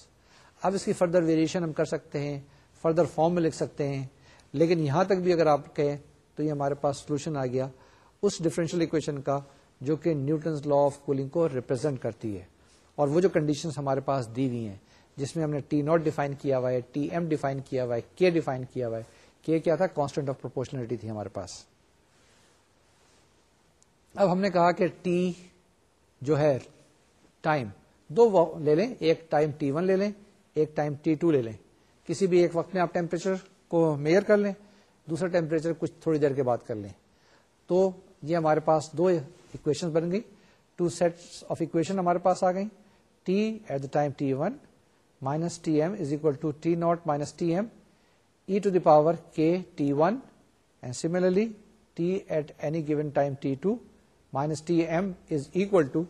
اب اس کی فردر ویریشن ہم کر سکتے ہیں. فردر فارم میں لکھ سکتے ہیں. لیکن یہاں تک بھی اگر آپ کہیں تو یہ ہمارے پاس سولوشن آ گیا. اس ڈفرینشیل اکویشن کا جو کہ نیوٹنز لا آف کولنگ کو ریپرزینٹ کرتی ہے. اور وہ جو کنڈیشن ہمارے پاس دی ہوئی ہیں، جس میں ہم نے ٹی ناٹ ڈیفائن کیا ہوا ہے ٹی ایم ڈیفائن کیا ہوا ہے کے ڈیفائن کیا ہوا ہے کے کیا تھا؟ کانسٹنٹ آف پروپورشنلٹی تھی ہمارے پاس۔ اب ہم نے کہا کہ ٹی جو ہے ٹائم دو لے لیں، ایک ٹائم ٹی ون لے لیں، ایک ٹائم ٹی ٹو لے لیں۔ کسی بھی ایک وقت میں آپ ٹیمپریچر کو میئر کر لیں دوسرا ٹیمپریچر کچھ تھوڑی دیر کے بعد کر لیں۔ تو یہ ہمارے پاس دو اکویشن بن گئی ٹو سیٹ آف اکویشن ہمارے پاس آ گئی T at the time t one minus T M is equal to T naught minus T M e to the power k t one and similarly T at any given time t two minus T M is equal to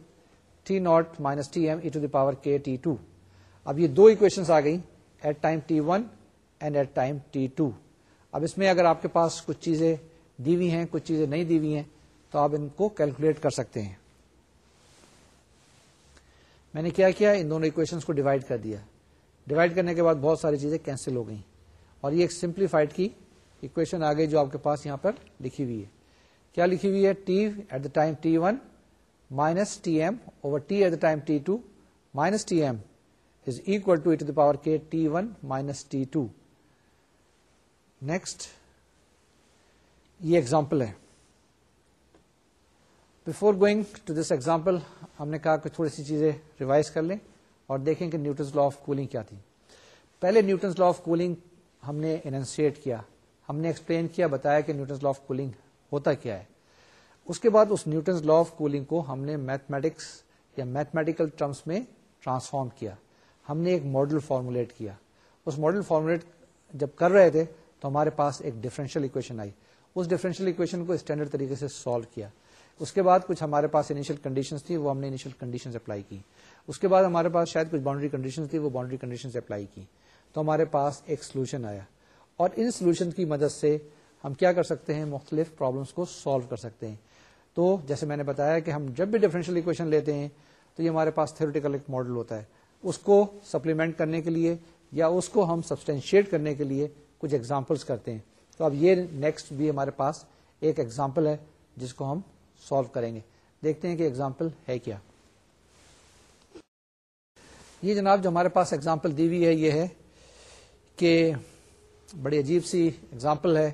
T naught minus T M e to the power k t two اب یہ دو equation آ گئی at time t one and at time t two اب اس میں اگر آپ کے پاس کچھ چیزیں دی ہوئی ہیں، کچھ چیزیں نہیں دی ہوئی ہیں، تو آپ ان کو کیلکولیٹ کر سکتے ہیں. میں نے کیا کیا، ان دونوں اکویشن کو ڈیوائڈ کر دیا. ڈیوائڈ کرنے کے بعد بہت ساری چیزیں کینسل ہو گئی اور یہ ایک سمپلیفائڈ کی اکویشن آ گئی جو آپ کے پاس یہاں پر لکھی ہوئی ہے۔ کیا لکھی ہوئی ہے؟ T at the time t one minus T M over T at the time t two minus T M is equal to to the power k t one minus t two next یہ example ہے۔ Before going to this example ہم نے کہا کہ تھوڑی سی چیزیں revise کر لیں اور دیکھیں کہ نیوٹنس لا آف کولنگ کیا تھی۔ پہلے نیوٹنس لا آف کولنگ ہم نے انسیٹ کیا، ہم نے ایکسپلین کیا، بتایا کہ نیوٹنس لا آف کولنگ ہوتا کیا ہے۔ اس کے بعد اس نیوٹنس لا آف کولنگ کو ہم نے میتھمیٹکس یا میتھمیٹیکل ٹرمس میں ٹرانسفارم کیا۔ ہم نے ایک ماڈل فارمولیٹ کیا۔ اس ماڈل فارمولیٹ جب کر رہے تھے تو ہمارے پاس ایک ڈفرینشیل اکویشن آئی۔ اس ڈفرینشیل اکویشن کو اسٹینڈرڈ طریقے سے سالو کیا۔ اس کے بعد کچھ ہمارے پاس انیشیل کنڈیشن تھی وہ ہم نے انیشیل کنڈیشن اپلائی کی۔ اس کے بعد ہمارے پاس شاید کچھ باؤنڈری کنڈیشن تھی وہ باؤنڈری کنڈیشن اپلائی کی۔ تو ہمارے پاس ایک سولوشن آیا۔ اور ان سولوشن کی مدد سے ہم کیا کر سکتے ہیں؟ مختلف پرابلمس کو سالو کر سکتے ہیں۔ تو جیسے میں نے بتایا کہ ہم جب بھی ڈفرینشیل اکویشن لیتے ہیں، تو یہ ہمارے پاس تھیوریٹیکل ایک ماڈل ہوتا ہے۔ اس کو سپلیمنٹ کرنے کے لیے یا اس کو ہم سبسٹینشیٹ کرنے کے لیے کچھ ایگزامپلس کرتے ہیں۔ تو اب یہ نیکسٹ بھی ہمارے پاس ایک ایگزامپل ہے جس کو ہم سالو کریں گے۔ دیکھتے ہیں کہ ایگزامپل ہے کیا۔ یہ جناب جو ہمارے پاس ایگزامپل دی ہوئی ہے، یہ ہے کہ بڑی عجیب سی ایگزامپل ہے۔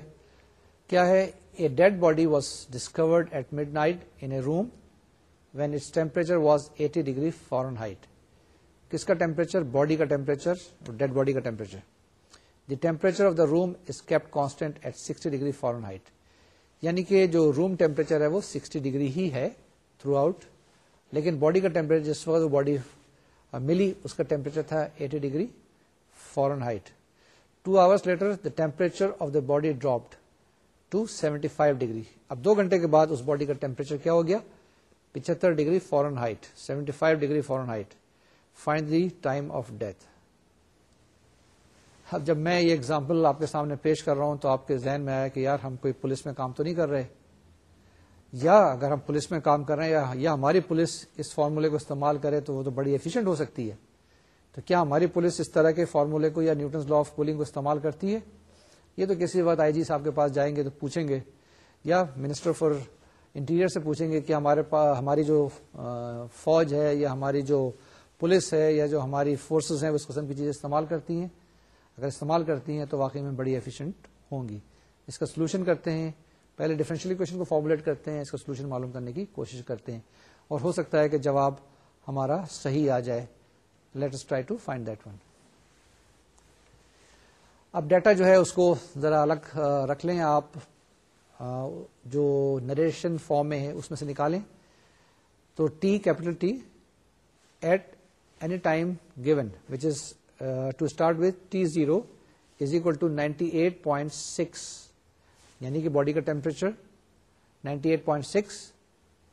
کیا ہے؟ A dead body was discovered at midnight in a room when its temperature was eighty degree Fahrenheit کس کا ٹیمپریچر باڈی کا ٹیمپریچر ڈیڈ باڈی کا temperature the temperature of the room is kept constant at sixty degree Fahrenheit یعنی کہ جو room temperature ہے وہ sixty degree ہی ہے تھرو آؤٹ لیکن باڈی کا ٹیمپریچر جس وقت باڈی ملی، اس کا ٹیمپریچر تھا eighty degree Fahrenheit two hours later the temperature of the body dropped to seventy five degree اب دو گھنٹے کے بعد اس باڈی کا ٹیمپریچر کیا ہو گیا؟ پچہتر degree Fahrenheit seventy five degree Fahrenheit find the time of death اب جب میں یہ اگزامپل آپ کے سامنے پیش کر رہا ہوں تو آپ کے ذہن میں آیا کہ یار ہم کوئی پولیس میں کام تو نہیں کر رہے۔ یا اگر ہم پولیس میں کام کر رہے ہیں یا ہماری پولیس اس فارمولے کو استعمال کرے تو وہ تو بڑی ایفیشینٹ ہو سکتی ہے۔ تو کیا ہماری پولیس اس طرح کے فارمولے کو یا نیوٹنس لا آف کولنگ کو استعمال کرتی ہے؟ یہ تو کسی وقت آئی جی صاحب کے پاس جائیں گے تو پوچھیں گے یا منسٹر فار انٹیریئر سے پوچھیں گے کہ ہمارے پاس ہماری جو فوج ہے یا ہماری جو پولیس ہے یا جو ہماری فورسز ہیں اس قسم کی چیزیں استعمال کرتی ہیں؟ اگر استعمال کرتی ہیں تو واقعی میں بڑی ایفیشینٹ ہوں گی۔ اس کا سولوشن کرتے ہیں، پہلے ڈیفرنشیل کوشچن کو فارمولیٹ کرتے ہیں، اس کا سولوشن معلوم کرنے کی کوشش کرتے ہیں۔ اور ہو سکتا ہے کہ جواب ہمارا صحیح آ جائے۔ Let try to find that one اب ڈیٹا جو ہے اس کو ذرا الگ رکھ لیں آپ جو نریشن فارم میں ہے اس میں سے نکالیں. تو T capital T at any time given which is to start with T zero is equal to ninety eight point six یعنی کہ باڈی کا temperature ninety eight point six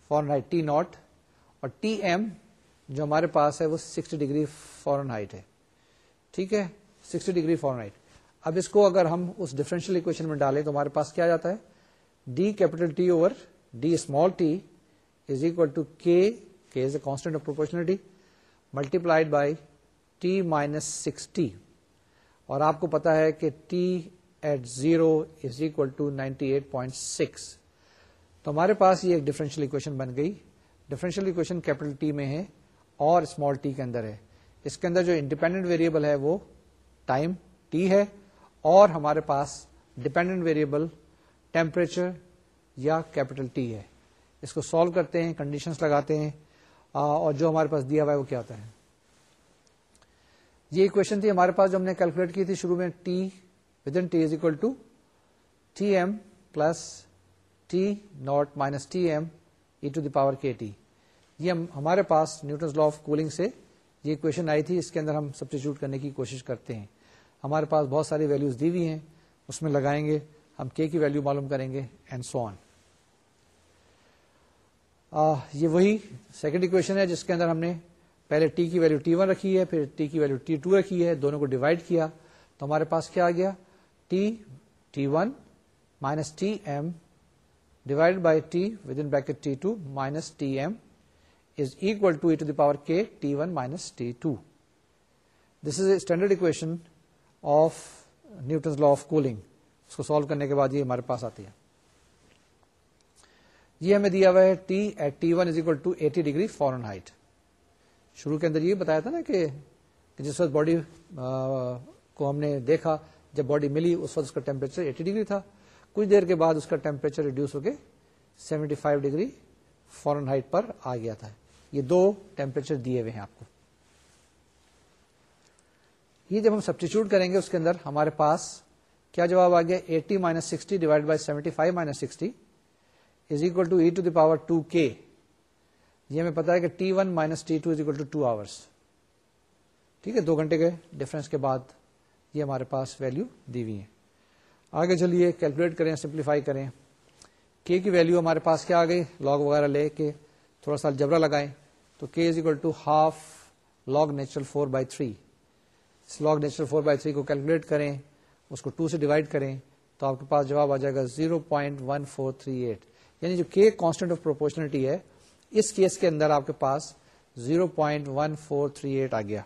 Fahrenheit T naught اور ٹی ایم جو ہمارے پاس ہے وہ sixty degree فورن height ہے۔ ٹھیک ہے؟ سکسٹی ڈگری فورن ہائٹ اب اس کو اگر ہم اس ڈفرینشیل اکویشن میں ڈالیں تو ہمارے پاس کیا جاتا ہے؟ D capital T over D small T is equal to K is a constant of proportionality multiplied by T minus sixty اور آپ کو پتا ہے کہ T at zero is equal to ninety eight point six تو ہمارے پاس یہ ایک ڈفرینشیل اکویشن بن گئی۔ ڈفرینشیل اکویشن کیپٹل ٹی میں ہے۔ اور اسمال ٹی کے اندر ہے۔ اس کے اندر جو انڈیپینڈنٹ ویریبل ہے وہ ٹائم ٹی ہے اور ہمارے پاس ڈپینڈنٹ ویریبل ٹیمپریچر یا کیپٹل ٹی ہے۔ اس کو سالو کرتے ہیں کنڈیشنز لگاتے ہیں۔ اور جو ہمارے پاس دیا ہوا ہے وہ کیا ہوتا ہے؟ یہ اکویشن تھی ہمارے پاس جو ہم نے کیلکولیٹ کی تھی شروع میں T within T is equal to T M plus T naught minus T M e to the power K T یہ ہمارے پاس نیوٹنس لا آف کولنگ سے یہ اکویشن آئی تھی، اس کے اندر ہم سبسٹیچیوٹ کرنے کی کوشش کرتے ہیں۔ ہمارے پاس بہت ساری ویلوز دی ہوئی ہیں، اس میں لگائیں گے، ہم کے کی ویلو معلوم کریں گے اینڈ سو آن یہ وہی سیکنڈ اکویشن ہے جس کے اندر ہم نے پہلے ٹی کی ویلو ٹی ون رکھی ہے، پھر ٹی کی ویلو ٹی ٹو رکھی ہے، دونوں کو ڈیوائڈ کیا۔ تو ہمارے پاس کیا آ گیا؟ T T one minus T M divide by T within bracket T two minus T M is equal to e to the power K T one minus T two this is a standard equation of Newton's law of cooling اس کو solve کرنے کے بعد یہ ہمارے پاس آتی ہے یہ ہمیں دیا ہوا ہے T at T one is equal to eighty degree Fahrenheit شروع کے اندر یہ بتایا تھا نا کہ جس وقت باڈی کو ہم نے دیکھا جب باڈی ملی اس وقت اس کا ٹیمپریچر ایٹی ڈگری تھا کچھ دیر کے بعد اس کا ٹیمپریچر ریڈیوس ہو کے seventy five degree Fahrenheit پر آ گیا تھا یہ دو ٹیمپریچر دیے ہوئے ہیں آپ کو۔ یہ جب ہم سبسٹیچیوٹ کریں گے اس کے اندر ہمارے پاس کیا جواب آ گیا؟ Eighty minus sixty divide by seventy five minus sixty is equal to e to the power two K یہ ہمیں پتا ہے کہ T one minus T two is equal to two hours ٹھیک ہے، دو گھنٹے کے ڈفرنس کے بعد یہ ہمارے پاس ویلو دی ہوئی ہے آگے چلیے کیلکولیٹ کریں سمپلیفائی کریں۔ کے کی ویلو ہمارے پاس کیا آ گئی؟ لاگ وغیرہ لے کے تھوڑا سا جبرا لگائیں۔ تو K is equal to half log natural four by three log natural four by three کو کیلکولیٹ کریں، اس کو ٹو سے ڈیوائڈ کریں تو آپ کے پاس جواب آ جائے گا zero point one four three eight یعنی جو کے کانسٹنٹ آف پروپورشنلٹی ہے، اس کیس کے اندر آپ کے پاس zero point one four three eight آ گیا۔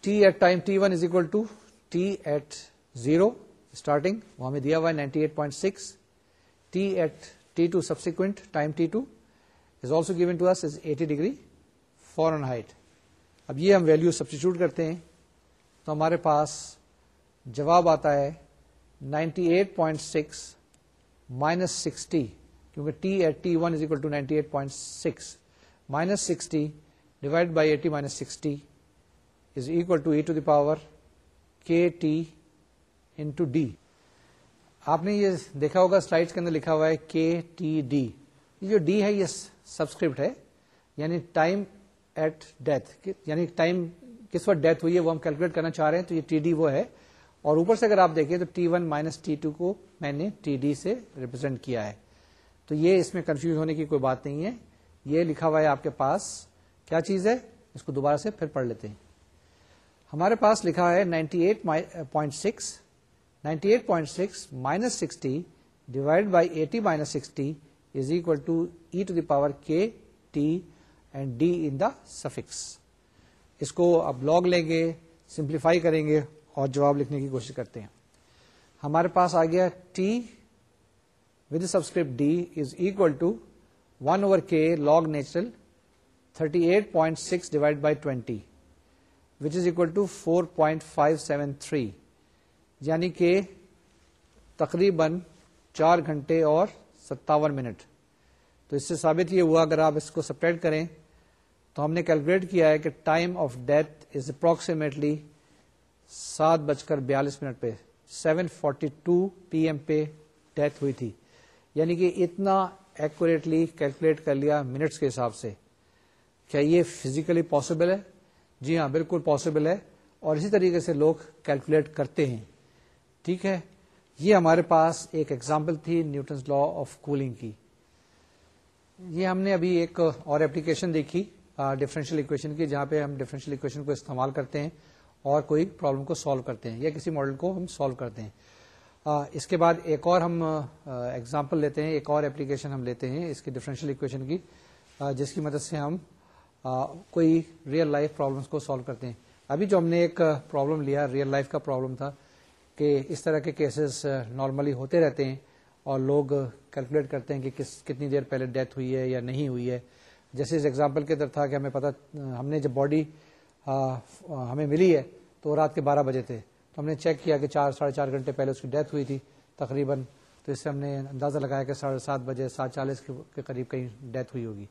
T at time T one is equal to T at zero starting وہ ہمیں دیا ہوا ہے ninety eight point six T at T two subsequent time T two is also given to us eighty degree Fahrenheit اب یہ ہم value substitute کرتے ہیں تو ہمارے پاس جواب آتا ہے ninety eight point six minus sixty کیونکہ T at T one is equal to ninety eight point six minus sixty divide by eighty minus sixty is equal to e to the power K T into D آپ نے یہ دیکھا ہوگا slide کے اندر لکھا ہوا ہے کے ٹی ڈی یہ جو ڈی ہے یہ سبسکرپٹ ہے یعنی ٹائم ایٹ ڈیتھ یعنی ٹائم کس وقت ڈیتھ ہوئی ہے وہ ہم کیلکولیٹ کرنا چاہ رہے ہیں، تو یہ ٹی ڈی وہ ہے۔ اور اوپر سے اگر آپ دیکھیں تو T one minus T two کو میں نے ٹی ڈی سے ریپرزینٹ کیا ہے۔ تو یہ اس میں کنفیوز ہونے کی کوئی بات نہیں ہے۔ یہ لکھا ہوا ہے آپ کے پاس۔ کیا چیز ہے؟ اس کو دوبارہ سے پھر پڑھ لیتے ہیں۔ ہمارے پاس لکھا ہے ninety eight point six. Ninety eight point six minus sixty divide by eighty minus sixty is equal to e to the power K T and D in the suffix اس کو اب لاگ لیں گے سمپلیفائی کریں گے اور جواب لکھنے کی کوشش کرتے ہیں ہمارے پاس آ گیا T with subscript D is equal to one over K log natural thirty eight point six divide by twenty which is equal to four point five seven three یعنی کہ تقریباً چار گھنٹے اور ستاون منٹ۔ تو اس سے ثابت یہ ہوا، اگر آپ اس کو سپریٹ کریں، تو ہم نے کیلکولیٹ کیا ہے کہ time of death is approximately سات بج کر بیالیس منٹ پہ۔ Seven forty two P M پہ ڈیتھ ہوئی تھی۔ یعنی کہ اتنا ایکوریٹلی کیلکولیٹ کر لیا منٹس کے حساب سے۔ کیا یہ فزیکلی پاسبل ہے؟ جی ہاں بالکل پاسبل ہے۔ اور اسی طریقے سے لوگ کیلکولیٹ کرتے ہیں۔ ٹھیک ہے؟ یہ ہمارے پاس ایک ایگزامپل تھی نیوٹنس لا آف کولنگ کی۔ یہ ہم نے ابھی ایک اور اپلیکیشن دیکھی ڈفرینشیل اکویشن کی، جہاں پہ ہم ڈفرینشیل اکویشن کو استعمال کرتے ہیں اور کوئی پرابلم کو سالو کرتے ہیں یا کسی ماڈل کو ہم سالو کرتے ہیں۔ اس کے بعد ایک اور ہم ایگزامپل لیتے ہیں، ایک اور اپلیکیشن ہم لیتے ہیں اس کی ڈفرینشیل اکویشن کی جس کی مدد سے ہم کوئی ریئل لائف پرابلمس کو سالو کرتے ہیں۔ ابھی جو ہم نے ایک پرابلم لیا ریئل لائف کا پرابلم تھا کہ اس طرح کے کیسز نارملی uh, ہوتے رہتے ہیں اور لوگ کیلکولیٹ کرتے ہیں کہ کس، کتنی دیر پہلے ڈیتھ ہوئی ہے یا نہیں ہوئی ہے۔ جیسے اس ایگزامپل کے اندر تھا کہ ہمیں پتا ہم نے جب باڈی uh, ہمیں ملی ہے تو رات کے بارہ بجے تھے۔ تو ہم نے چیک کیا کہ چار، ساڑھے چار گھنٹے پہلے اس کی ڈیتھ ہوئی تھی تقریباً۔ تو اس سے ہم نے اندازہ لگایا کہ ساڑھے سات بجے سات چالیس کے قریب کہیں ڈیتھ ہوئی ہوگی۔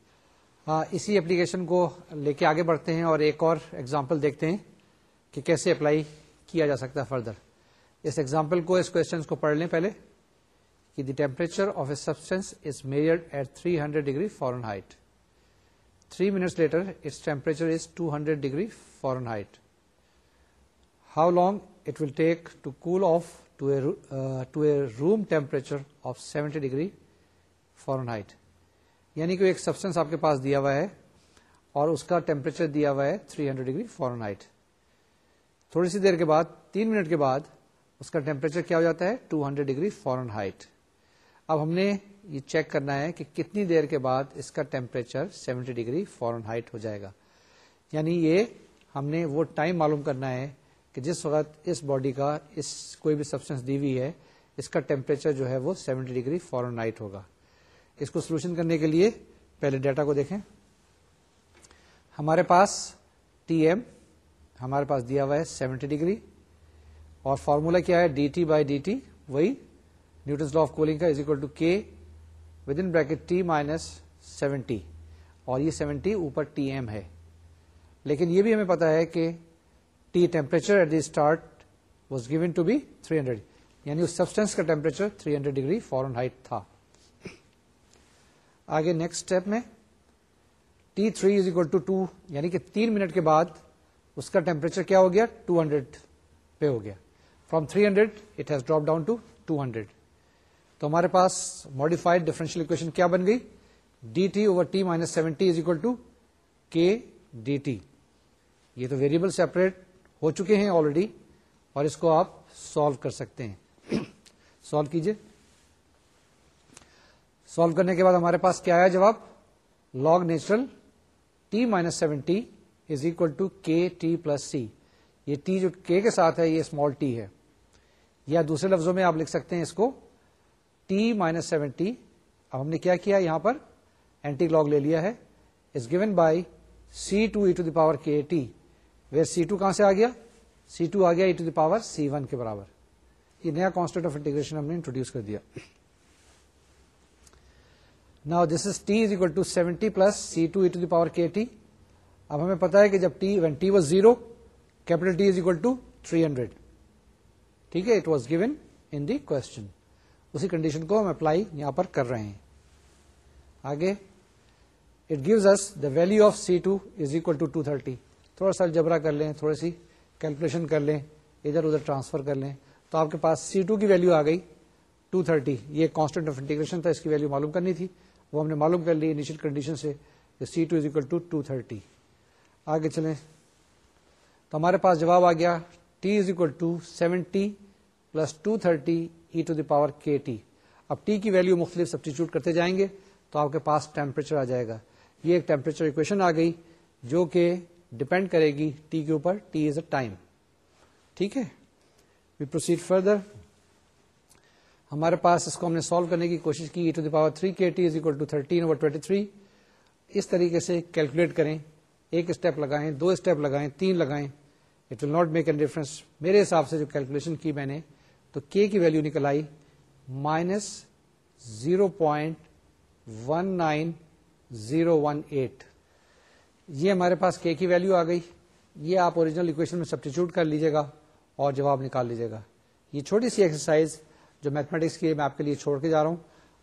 ہاں اسی اپلیکیشن کو لے کے آگے بڑھتے ہیں اور ایک اور ایگزامپل دیکھتے ہیں کہ کیسے اپلائی کیا جا سکتا ہے فردر اس ایگزامپل کو، اس کوشچن کو پڑھ لیں پہلے کہ the temperature of a substance is measured at three hundred degree Fahrenheit three minutes later its temperature is two hundred degree Fahrenheit how long it will take to cool off to a room temperature of seventy degree Fahrenheit یعنی کہ ایک substance آپ کے پاس دیا ہوا ہے اور اس کا ٹیمپریچر دیا ہوا ہے 300 ہنڈریڈ ڈگری فورن ہائٹ تھوڑی سی دیر کے بعد، تین منٹ کے بعد اس کا ٹیمپریچر کیا ہو جاتا ہے؟ 200 ہنڈریڈ ڈگری فورن ہائٹ اب ہم نے یہ چیک کرنا ہے کہ کتنی دیر کے بعد اس کا ٹیمپریچر 70 ڈگری فورن ہائٹ ہو جائے گا. یعنی یہ ہم نے وہ ٹائم معلوم کرنا ہے کہ جس وقت اس باڈی کا اس کوئی بھی سبسٹینس دی ہوئی ہے، اس کا ٹیمپریچر جو ہے وہ 70 ڈگری فورن ہائٹ ہوگا. اس کو سولوشن کرنے کے لیے پہلے ڈیٹا کو دیکھیں۔ ہمارے پاس ٹی ایم ہمارے پاس دیا ہوا ہے سیونٹی ڈگری اور فارمولا کیا ہے؟ D T by D T, وہی نیوٹنس لا آف کولنگ کا is equal to K within bracket T minus seventy اور یہ سیونٹی اوپر ٹی ایم ہے۔ لیکن یہ بھی ہمیں پتا ہے کہ T temperature at the start was given to be 300 hundred یعنی اس سبسٹینس کا temperature 300 hundred degree Fahrenheit تھا۔ آگے نیکسٹ اسٹیپ میں T three is equal to two یعنی کہ تین منٹ کے بعد اس کا ٹیمپریچر کیا ہو گیا؟ ٹو ہنڈریڈ پہ ہو گیا۔ From three hundred it has drop down to two hundred تو ہمارے پاس ماڈیفائڈ ڈیفرنشیل اکویشن کیا بن گئی؟ D T over T minus seventy is equal to K D T یہ تو ویریبل سیپریٹ ہو چکے ہیں آلریڈی اور اس کو آپ سالو کر سکتے ہیں۔ *clears throat* سالو کیجیے۔ سالو کرنے کے بعد ہمارے پاس کیا آیا جواب؟ Log natural T minus seventy is equal to K T plus C یہ ٹی جو کے کے ساتھ ہے، یہ اسمال ٹی ہے۔ یا دوسرے لفظوں میں آپ لکھ سکتے ہیں اس کو ٹی مائنس سیونٹی اب ہم نے کیا کیا یہاں پر؟ اینٹی لاگ لے لیا ہے۔ Is given by C two e to the power K T where C two کہاں سے آ گیا؟ سی ٹو آ گیا e to the power C one کے برابر۔ یہ نیا کانسٹنٹ آف انٹیگریشن ہم نے انٹروڈیوس کر دیا۔ نا this is T is equal to seventy plus C two e to the power K T اب ہمیں پتا ہے کہ جب T when T was zero capital T is equal to three hundred ٹھیک ہے it was given in the question اسی condition کو ہم اپلائی یہاں پر کر رہے ہیں۔ آگے it gives us the value of C two is equal to two thirty تھوڑا سا جبرا کر لیں، تھوڑی سی کیلکولیشن کر لیں، ادھر ادھر ٹرانسفر کر لیں۔ تو آپ کے پاس سی ٹو کی ویلو آ گئی ٹو تھرٹی یہ کانسٹنٹ آف انٹیگریشن تھا، اس کی ویلو معلوم کرنی تھی۔ وہ ہم نے معلوم کر لی انیشیل کنڈیشن سے C two is equal to two thirty آگے چلیں۔ تو ہمارے پاس جواب آ گیا T is equal to seventy plus two thirty e to the power K T اب ٹی کی ویلو مختلف سبسٹیچیوٹ کرتے جائیں گے تو آپ کے پاس ٹیمپریچر آ جائے گا۔ یہ ایک ٹیمپریچر اکویشن آ گئی جو کہ ڈپینڈ کرے گی ٹی کے اوپر۔ ٹی از اے ٹائم ٹھیک ہے؟ وی پروسیڈ فردر ہمارے پاس اس کو ہم نے سالو کرنے کی کوشش کی۔ To the power three K T is equal to thirteen over twenty three اس طریقے سے کیلکولیٹ کریں۔ ایک اسٹیپ لگائیں، دو اسٹیپ لگائیں، تین لگائیں۔ It will not make any difference میرے حساب سے جو کیلکولیشن کی میں نے، تو کے کی ویلو نکل آئی minus zero point one nine zero one eight یہ ہمارے پاس کے کی ویلو آ گئی۔ یہ آپ اوریجنل اکویشن میں سبسٹیچیوٹ کر لیجیے گا اور جواب نکال لیجیے گا۔ یہ چھوٹی سی ایکسرسائز جو میتھمیٹکس کی میں آپ کے لیے چھوڑ کے جا رہا ہوں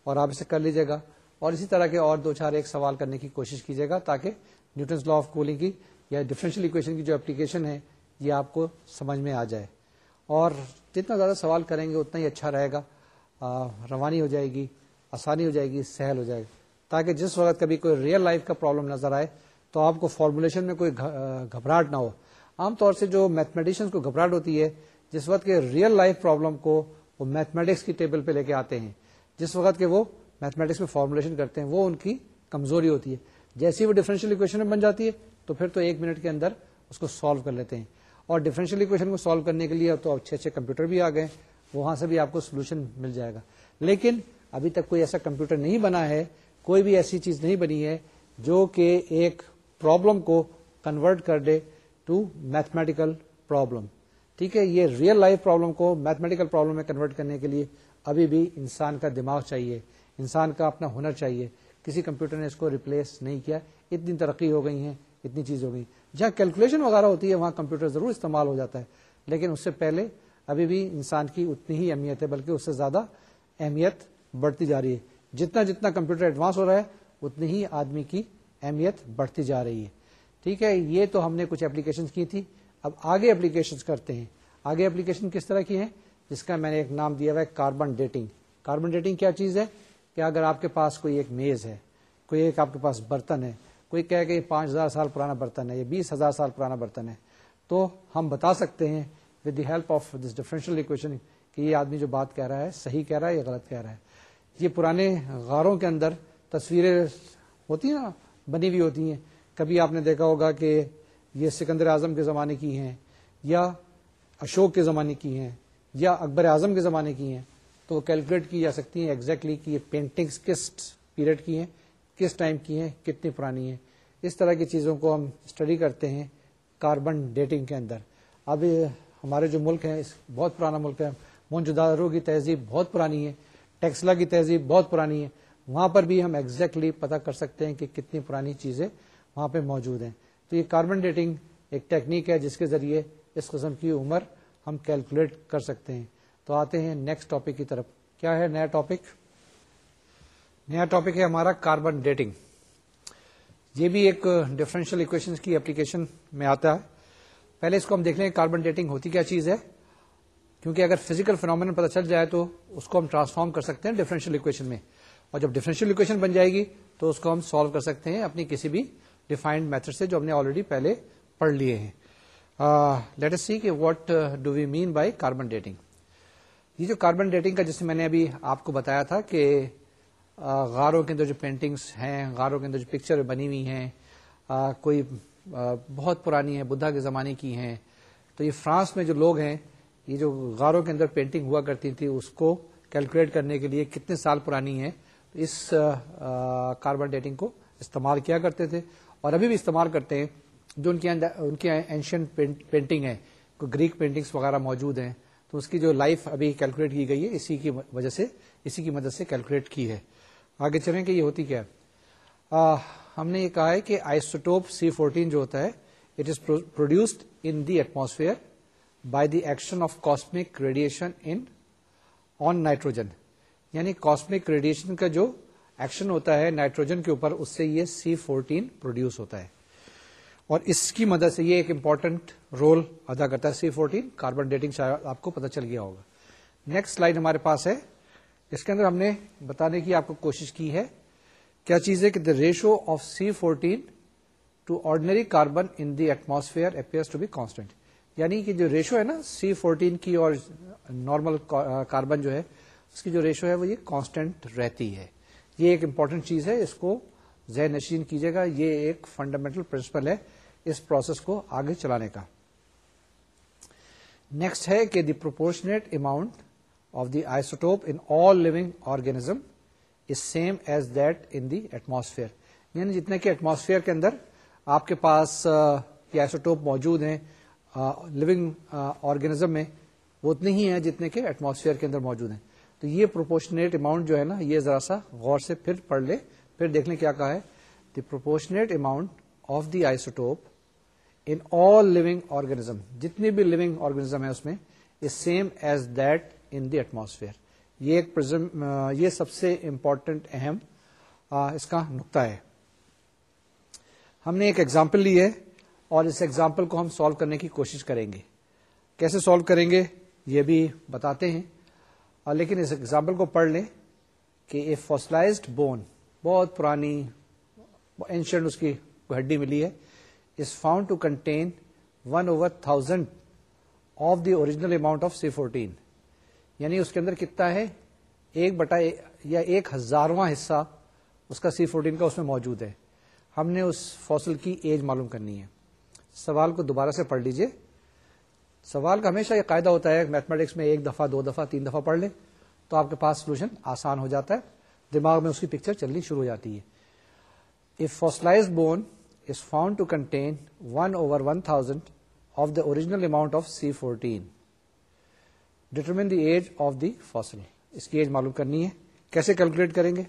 اور آپ اسے کر لیجیے گا۔ اور اسی طرح کے اور دو چار ایک سوال کرنے کی کوشش کیجیے گا تاکہ نیوٹنس لا آف کولنگ کی یا ڈفرینشیل اکویشن کی جو اپلیکیشن ہے یہ آپ کو سمجھ میں آ جائے۔ اور جتنا زیادہ سوال کریں گے اتنا ہی اچھا رہے گا۔ روانی ہو جائے گی، آسانی ہو جائے گی، سہل ہو جائے گی۔ تاکہ جس وقت کبھی کوئی ریئل لائف کا پرابلم نظر آئے، تو آپ کو فارمولیشن میں کوئی گھبراہٹ نہ ہو۔ عام طور سے جو میتھمیٹیشین کو گھبراہٹ ہوتی ہے، جس وقت کے ریئل لائف پرابلم کو وہ میتھمیٹکس کی ٹیبل پہ لے کے آتے ہیں، جس وقت کے وہ میتھمیٹکس میں فارمولیشن کرتے ہیں، وہ ان کی کمزوری ہوتی ہے۔ جیسی وہ ڈیفرنشیل اکویشن میں بن جاتی ہے، تو پھر تو ایک منٹ کے اندر اس کو سالو کر لیتے ہیں۔ اور ڈیفرنشیل اکویشن کو سالو کرنے کے لیے تو اچھے اچھے کمپیوٹر بھی آ گئے، وہاں سے بھی آپ کو سولوشن مل جائے گا۔ لیکن ابھی تک کوئی ایسا کمپیوٹر نہیں بنا ہے، کوئی بھی ایسی چیز نہیں بنی ہے جو کہ ایک پرابلم کو کنورٹ کر دے ٹو میتھمیٹیکل پرابلم ٹھیک ہے، یہ ریئل لائف پرابلم کو میتھمیٹیکل پرابلم میں کنورٹ کرنے کے لیے ابھی بھی انسان کا دماغ چاہیے، انسان کا اپنا ہنر چاہیے۔ کسی کمپیوٹر نے اس کو ریپلیس نہیں کیا، اتنی ترقی ہو گئی ہیں، اتنی چیز ہو گئی۔ جہاں کیلکولیشن وغیرہ ہوتی ہے، وہاں کمپیوٹر ضرور استعمال ہو جاتا ہے۔ لیکن اس سے پہلے ابھی بھی انسان کی اتنی ہی اہمیت ہے، بلکہ اس سے زیادہ اہمیت بڑھتی جا رہی ہے۔ جتنا جتنا کمپیوٹر ایڈوانس ہو رہا ہے، اتنی ہی آدمی کی اہمیت بڑھتی جا رہی ہے۔ ٹھیک ہے، یہ تو ہم نے کچھ اپلیکیشن کی تھی۔ اب آگے اپلیکیشن کرتے ہیں۔ آگے اپلیکیشن کس طرح کی ہے جس کا میں نے ایک نام دیا ہوا ہے، کاربن ڈیٹنگ۔ کاربن ڈیٹنگ کیا چیز ہے؟ کہ اگر آپ کے پاس کوئی ایک میز ہے، کوئی ایک آپ کے پاس برتن ہے کوئی کہہ کہ یہ پانچ ہزار سال پرانا برتن ہے، یہ بیس ہزار سال پرانا برتن ہے، تو ہم بتا سکتے ہیں with the help of this differential equation کہ یہ آدمی جو بات کہہ رہا ہے، صحیح کہہ رہا ہے یا غلط کہہ رہا ہے۔ یہ پرانے غاروں کے اندر تصویریں ہوتی ہیں نا بنی ہوئی ہوتی ہیں۔ کبھی آپ نے دیکھا ہوگا کہ یہ سکندر اعظم کے زمانے کی ہیں یا اشوک کے زمانے کی ہیں یا اکبر اعظم کے زمانے کی ہیں۔ تو وہ کیلکولیٹ کی جا سکتی ہیں ایگزیکٹلی کہ یہ پینٹنگس کس پیریڈ کی ہیں۔ کس ٹائم کی ہیں، کتنی پرانی ہیں؟ اس طرح کی چیزوں کو ہم اسٹڈی کرتے ہیں کاربن ڈیٹنگ کے اندر۔ اب ہمارے جو ملک ہیں بہت پرانا ملک ہے۔ مونجدارو کی تہذیب بہت پرانی ہے۔ ٹیکسلا کی تہذیب بہت پرانی ہے۔ وہاں پر بھی ہم ایگزیکٹلی پتا کر سکتے ہیں کہ کتنی پرانی چیزیں وہاں پہ موجود ہیں۔ تو یہ کاربن ڈیٹنگ ایک ٹیکنیک ہے جس کے ذریعے اس قسم کی عمر ہم کیلکولیٹ کر سکتے ہیں۔ تو آتے ہیں نیکسٹ ٹاپک کی طرف۔ کیا ہے نیا ٹاپک؟ نیا ٹاپک ہے ہمارا کاربن ڈیٹنگ یہ بھی ایک ڈفرینشیل اکویشن کی اپلیکیشن میں آتا ہے۔ پہلے اس کو ہم دیکھ لیں کاربن ڈیٹنگ ہوتی کیا چیز ہے۔ کیونکہ اگر فزیکل فینومین پتہ چل جائے تو اس کو ہم ٹرانسفارم کر سکتے ہیں ڈفرینشیل اکویشن میں۔ اور جب ڈفرینشیل اکویشن بن جائے گی تو اس کو ہم سالو کر سکتے ہیں اپنی کسی بھی ڈیفائنڈ میتھڈ سے جو ہم نے آلریڈی پہلے پڑھ لیے ہیں۔ لیٹ ایس سی کہ what do we mean by carbon dating یہ جو کاربن ڈیٹنگ کا جس میں نے ابھی آپ کو بتایا تھا کہ غاروں کے اندر جو پینٹنگس ہیں، غاروں کے اندر جو پکچر بنی ہوئی ہیں کوئی بہت پرانی ہے بدھا کے زمانے کی ہیں۔ تو یہ فرانس میں جو لوگ ہیں، یہ جو غاروں کے اندر پینٹنگ ہوا کرتی تھی، اس کو کیلکولیٹ کرنے کے لیے کتنے سال پرانی ہے اس کاربن ڈیٹنگ کو استعمال کیا کرتے تھے۔ اور ابھی بھی استعمال کرتے ہیں، جو ان کی ان کی اینشین پینٹنگ ہے گریک پینٹنگس وغیرہ موجود ہیں۔ تو اس کی جو لائف ابھی کیلکولیٹ کی گئی ہے، اسی کی وجہ سے، اسی کی مدد سے کیلکولیٹ کی ہے۔ آگے چلیں کہ یہ ہوتی کیا ہم نے یہ کہا ہے کہ آئسوٹوپ سی فورٹین جو ہوتا ہے it is produced in the atmosphere by the action of cosmic radiation in on nitrogen یعنی کاسمک ریڈیشن کا جو ایکشن ہوتا ہے نائٹروجن کے اوپر، اس سے یہ سی فورٹین پروڈیوس ہوتا ہے۔ اور اس کی مدد سے یہ ایک امپورٹنٹ رول ادا کرتا ہے سی فورٹین کاربن ڈیٹنگ آپ کو پتا چل گیا ہوگا۔ نیکسٹ سلائڈ ہمارے پاس ہے۔ اس کے اندر ہم نے بتانے کی آپ کو کوشش کی ہے، کیا چیز ہے کہ the ratio of C fourteen to ordinary carbon in the atmosphere appears to be constant یعنی کہ جو ریشو ہے نا سی فورٹین کی اور نارمل کاربن جو ہے، اس کی جو ریشو ہے وہ یہ کانسٹنٹ رہتی ہے۔ یہ ایک امپورٹنٹ چیز ہے، اس کو ذہن نشین کیجیے گا، یہ ایک فنڈامنٹل پرنسپل ہے اس پروسیس کو آگے چلانے کا۔ نیکسٹ ہے کہ the proportionate amount of the isotope in all living organism is same as that in the atmosphere یعنی جتنے کہ ایٹماسفیئر کے اندر آپ کے پاس یہ آئسوٹوپ موجود ہیں لونگ آرگینزم میں، وہ اتنے ہی ہیں جتنے کہ ایٹماسفیئر کے اندر موجود ہیں. تو یہ پروپورشنیٹ اماؤنٹ جو ہے نا، یہ ذرا سا غور سے پھر پڑھ لے، پھر دیکھ لیں کیا کہا ہے. The proportionate amount of the isotope in all living organism جتنی بھی لونگ آرگینزم ہے اس میں is same as that in the atmosphere یہ ایک یہ سب سے امپورٹنٹ اہم اس کا نقطہ ہے۔ ہم نے ایک ایگزامپل لی ہے اور اس ایگزامپل کو ہم سالو کرنے کی کوشش کریں گے۔ کیسے سالو کریں گے؟ یہ بھی بتاتے ہیں۔ لیکن اس ایگزامپل کو پڑھ لیں کہ اے فوسلائزڈ بون بہت پرانی اینشنٹ اس کی ہڈی ملی ہے is found to contain one over thousand of the original amount of C fourteen یعنی اس کے اندر کتنا ہے؟ ایک بٹا یا ایک ہزارواں حصہ اس کا سی فورٹین کا اس میں موجود ہے۔ ہم نے اس فوسل کی ایج معلوم کرنی ہے۔ سوال کو دوبارہ سے پڑھ لیجیے۔ سوال کا ہمیشہ یہ قاعدہ ہوتا ہے میتھمیٹکس میں ایک دفعہ، دو دفعہ، تین دفعہ پڑھ لیں تو آپ کے پاس سولوشن آسان ہو جاتا ہے۔ دماغ میں اس کی پکچر چلنی شروع ہو جاتی ہے۔ If fossilized bone is found to contain one over one thousand of the original amount of C fourteen determine the age of the fossil اس کی ایج معلوم کرنی ہے. کیسے کیلکولیٹ کریں گے؟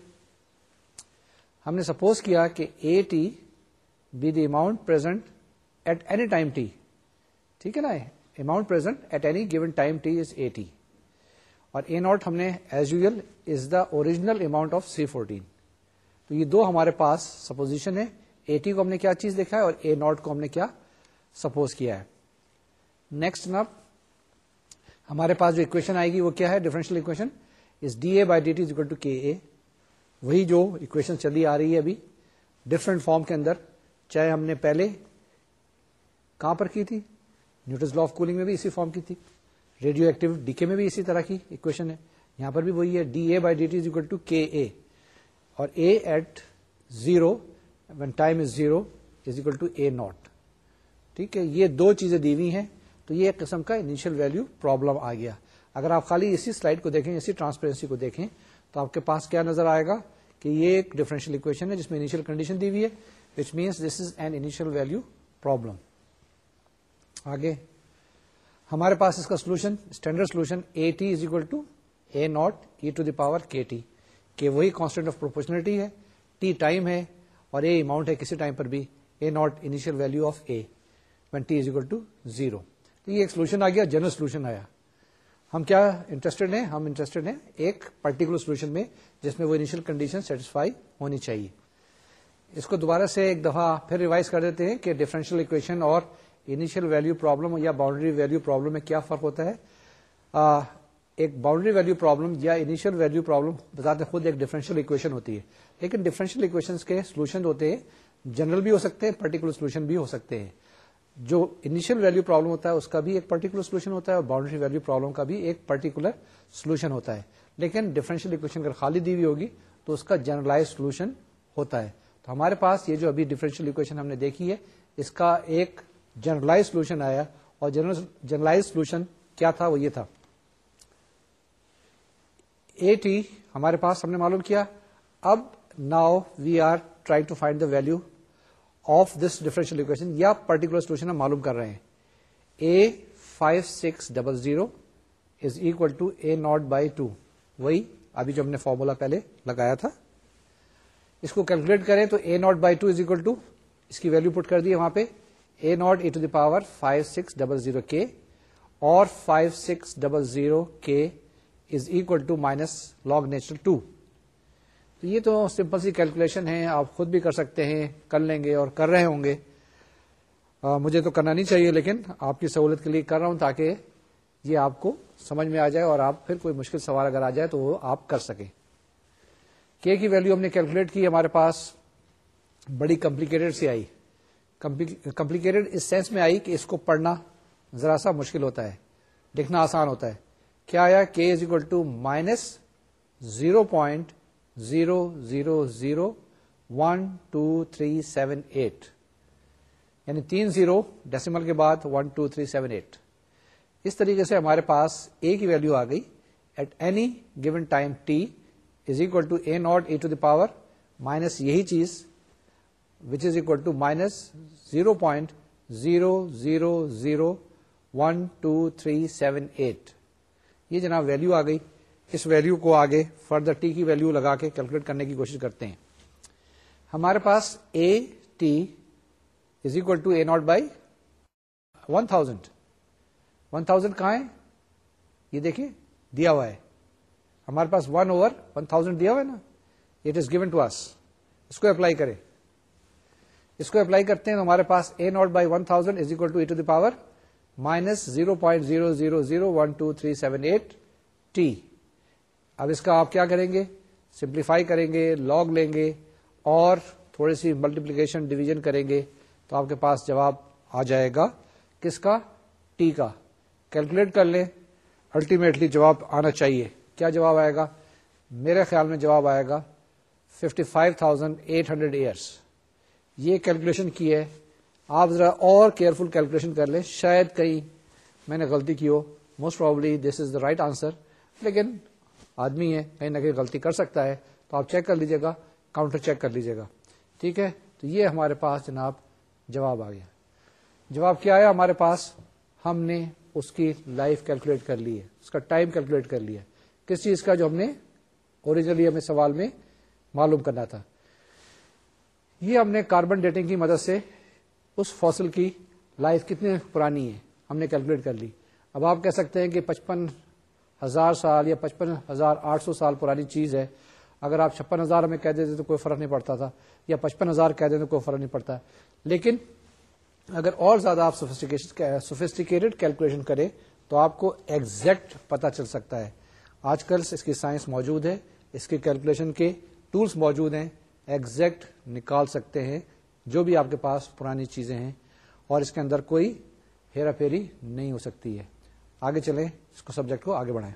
ہم نے سپوز کیا کہ A T be the amount present at any time T ٹھیک ہے نا amount present at any given time T is A T اور اے ناٹ ہم نے as usual is the original amount of C fourteen تو یہ دو ہمارے پاس supposition ہے اے ٹی کو ہم نے کیا چیز دیکھا ہے اور اے ناٹ کو ہم نے کیا سپوز کیا ہے. نیکسٹ نب ہمارے پاس جو اکویشن آئے گی وہ کیا ہے؟ Differential equation is D A by D T to K A وہی جو اکویشن چلی آ رہی ہے ابھی ڈفرنٹ فارم کے اندر، چاہے ہم نے پہلے کہاں پر کی تھی؟ نیوٹرز لا آف کولنگ میں بھی اسی فارم کی تھی ریڈیو ایکٹیو ڈی کے میں بھی اسی طرح کی اکویشن ہے۔ یہاں پر بھی وہی ہے D A by D T is equal to K A اور A at zero when time is zero is equal to A naught ٹھیک ہے، یہ دو چیزیں دی ہوئی ہیں۔ تو یہ ایک قسم کا انیشیل ویلو پرابلم آ گیا۔ اگر آپ خالی اسی سلائڈ کو دیکھیں، اسی ٹرانسپیرنسی کو دیکھیں، تو آپ کے پاس کیا نظر آئے گا کہ یہ ایک ڈفرینشیل اکویشن ہے جس میں انیشیل کنڈیشن دی ہوئی ہے which means this is an initial value problem آگے، ہمارے پاس اس کا solution standard solution A T is equal to A naught E to the power K T کہ وہی کانسٹنٹ آف پروپورشنلٹی ہے ٹی ٹائم ہے اور اے اماؤنٹ ہے کسی ٹائم پر بھی A naught initial value of A when T is equal to zero تو یہ ایک سولوشن آ گیا جنرل سولوشن آیا۔ ہم کیا انٹرسٹڈ ہیں؟ ہم انٹرسٹڈ ہیں ایک پرٹیکولر سولوشن میں جس میں وہ انیشیل کنڈیشن سیٹسفائی ہونی چاہیے۔ اس کو دوبارہ سے ایک دفعہ پھر ریوائز کر دیتے ہیں کہ ڈفرینشیل اکویشن اور انیشیل ویلو پرابلم یا باؤنڈری ویلو پرابلم میں کیا فرق ہوتا ہے۔ آ, ایک باؤنڈری ویلو پرابلم یا انیشیل ویلو پرابلم بتاتے خود ایک ڈفرینشیل اکویشن ہوتی ہے۔ لیکن ڈفرینشیل اکویشن کے سولوشن ہوتے ہیں جنرل بھی ہو سکتے ہیں پرٹیکولر سولوشن بھی ہو سکتے ہیں۔ جو انیشیل ویلو پرابلم ہوتا ہے، اس کا بھی ایک پرٹیکولر سولوشن ہوتا ہے اور باؤنڈری ویلو پرابلم کا بھی ایک پرٹیکولر سولوشن ہوتا ہے۔ لیکن ڈفرینشیل اکویشن اگر خالی دی ہوئی ہوگی تو اس کا جنرلائز سولوشن ہوتا ہے۔ تو ہمارے پاس یہ جو ابھی ڈفرینشیل اکویشن ہم نے دیکھی ہے، اس کا ایک جنرلائز سولوشن آیا اور جنرلائز سولوشن کیا تھا؟ وہ یہ تھا۔ اے ٹی ہمارے پاس ہم نے معلوم کیا، اب now we are try to find the value of this differential equation یا پرٹیکولر سولوشن ہم معلوم کر رہے ہیں۔ A five six double zero is equal to A naught by two وہی ابھی جو ہم نے فارمولا پہلے لگایا تھا۔ اس کو کیلکولیٹ کریں تو A naught by two is equal to اس کی ویلو پٹ کر دی وہاں پہ۔ A naught E to the power five six double zero K اور five six double zero K is equal to minus log natural two تو یہ تو simple سی calculation ہے آپ خود بھی کر سکتے ہیں کر لیں گے اور کر رہے ہوں گے۔ آ, مجھے تو کرنا نہیں چاہیے لیکن آپ کی سہولت کے لیے کر رہا ہوں تاکہ یہ آپ کو سمجھ میں آ جائے اور آپ پھر کوئی مشکل سوال اگر آ جائے تو وہ آپ کر سکیں۔ کے کی ویلو ہم نے کیلکولیٹ کی ہمارے پاس بڑی کمپلیکیٹڈ سی آئی۔ کمپلیکیٹڈ اس سینس میں آئی کہ اس کو پڑھنا ذرا سا مشکل ہوتا ہے لکھنا آسان ہوتا ہے۔ کیا آیا؟ K is equal to minus zero point zero zero zero one two three seven eight یعنی تین زیرو ڈیسیمل کے بعد one two three seven eight اس طریقے سے ہمارے پاس اے کی ویلو آ گئی. At any given time T is equal to A naught A to the power minus یہی چیز which is equal to minus zero point zero zero zero one two three seven eight یہ جناب value آ گئی. اس value کو آگے further T کی value لگا کے کیلکولیٹ کرنے کی کوشش کرتے ہیں۔ ہمارے پاس A T is equal to A naught by one thousand one thousand کہاں ہے؟ یہ دیکھیے دیا ہوا ہے۔ ہمارے پاس ون اوور ون تھاؤزینڈ دیا ہوا ہے نا۔ اٹ از گیون ٹو اس اس کو اپلائی کریں۔ اس کو اپلائی کرتے ہیں تو ہمارے پاس A naught by one thousand is equal to E to the power minus zero point zero zero zero one two three seven eight T اب اس کا آپ کیا کریں گے؟ سمپلیفائی کریں گے لاگ لیں گے اور تھوڑی سی ملٹیپلیکیشن ڈویژن کریں گے تو آپ کے پاس جواب آ جائے گا۔ کس کا؟ ٹی کا۔ کیلکولیٹ کر لیں۔ الٹیمیٹلی جواب آنا چاہیے۔ کیا جواب آئے گا؟ میرے خیال میں جواب آئے گا fifty five thousand eight hundred years یہ کیلکولیشن کی ہے۔ آپ ذرا اور کیئرفل کیلکولیشن کر لیں۔ شاید کہیں میں نے غلطی کی ہو۔ Most probably this is the right answer لیکن آدمی ہے، کہیں نہ کہیں غلطی کر سکتا ہے، تو آپ چیک کر لیجیے گا کاؤنٹر چیک کر لیجیے گا۔ ٹھیک ہے؟ تو یہ ہمارے پاس جناب جواب آ گیا۔ جواب کیا آیا ہمارے پاس؟ ہم نے اس کی لائف کیلکولیٹ کر لی ہے، اس کا ٹائم کیلکولیٹ کر لیا کس چیز کا جو ہم نے اوریجنلی ہمیں سوال میں معلوم کرنا تھا؟ یہ ہم نے کاربن ڈیٹنگ کی مدد سے اس فوسل کی لائف کتنی پرانی ہے، ہم نے کیلکولیٹ کر لی۔ اب آپ کہہ سکتے ہیں کہ پچپن ہزار سال یا پچپن ہزار آٹھ سو سال پرانی چیز ہے۔ اگر آپ چھپن ہزار ہمیں کہہ دیتے تو کوئی فرق نہیں پڑتا تھا، یا پچپن ہزار کہہ دیتے تو کوئی فرق نہیں پڑتا۔ لیکن اگر اور زیادہ آپ سوفسٹیکیٹڈ کیلکولیشن کریں تو آپ کو ایگزیکٹ پتا چل سکتا ہے۔ آج کل اس کی سائنس موجود ہے، اس کے کیلکولیشن کے ٹولس موجود ہیں۔ ایگزیکٹ نکال سکتے ہیں، جو بھی آپ کے پاس پرانی چیزیں ہیں اور اس کے اندر کوئی ہیرا پھیری نہیں ہو سکتی ہے۔ آگے چلیں، اس کو سبجیکٹ کو آگے بڑھائیں۔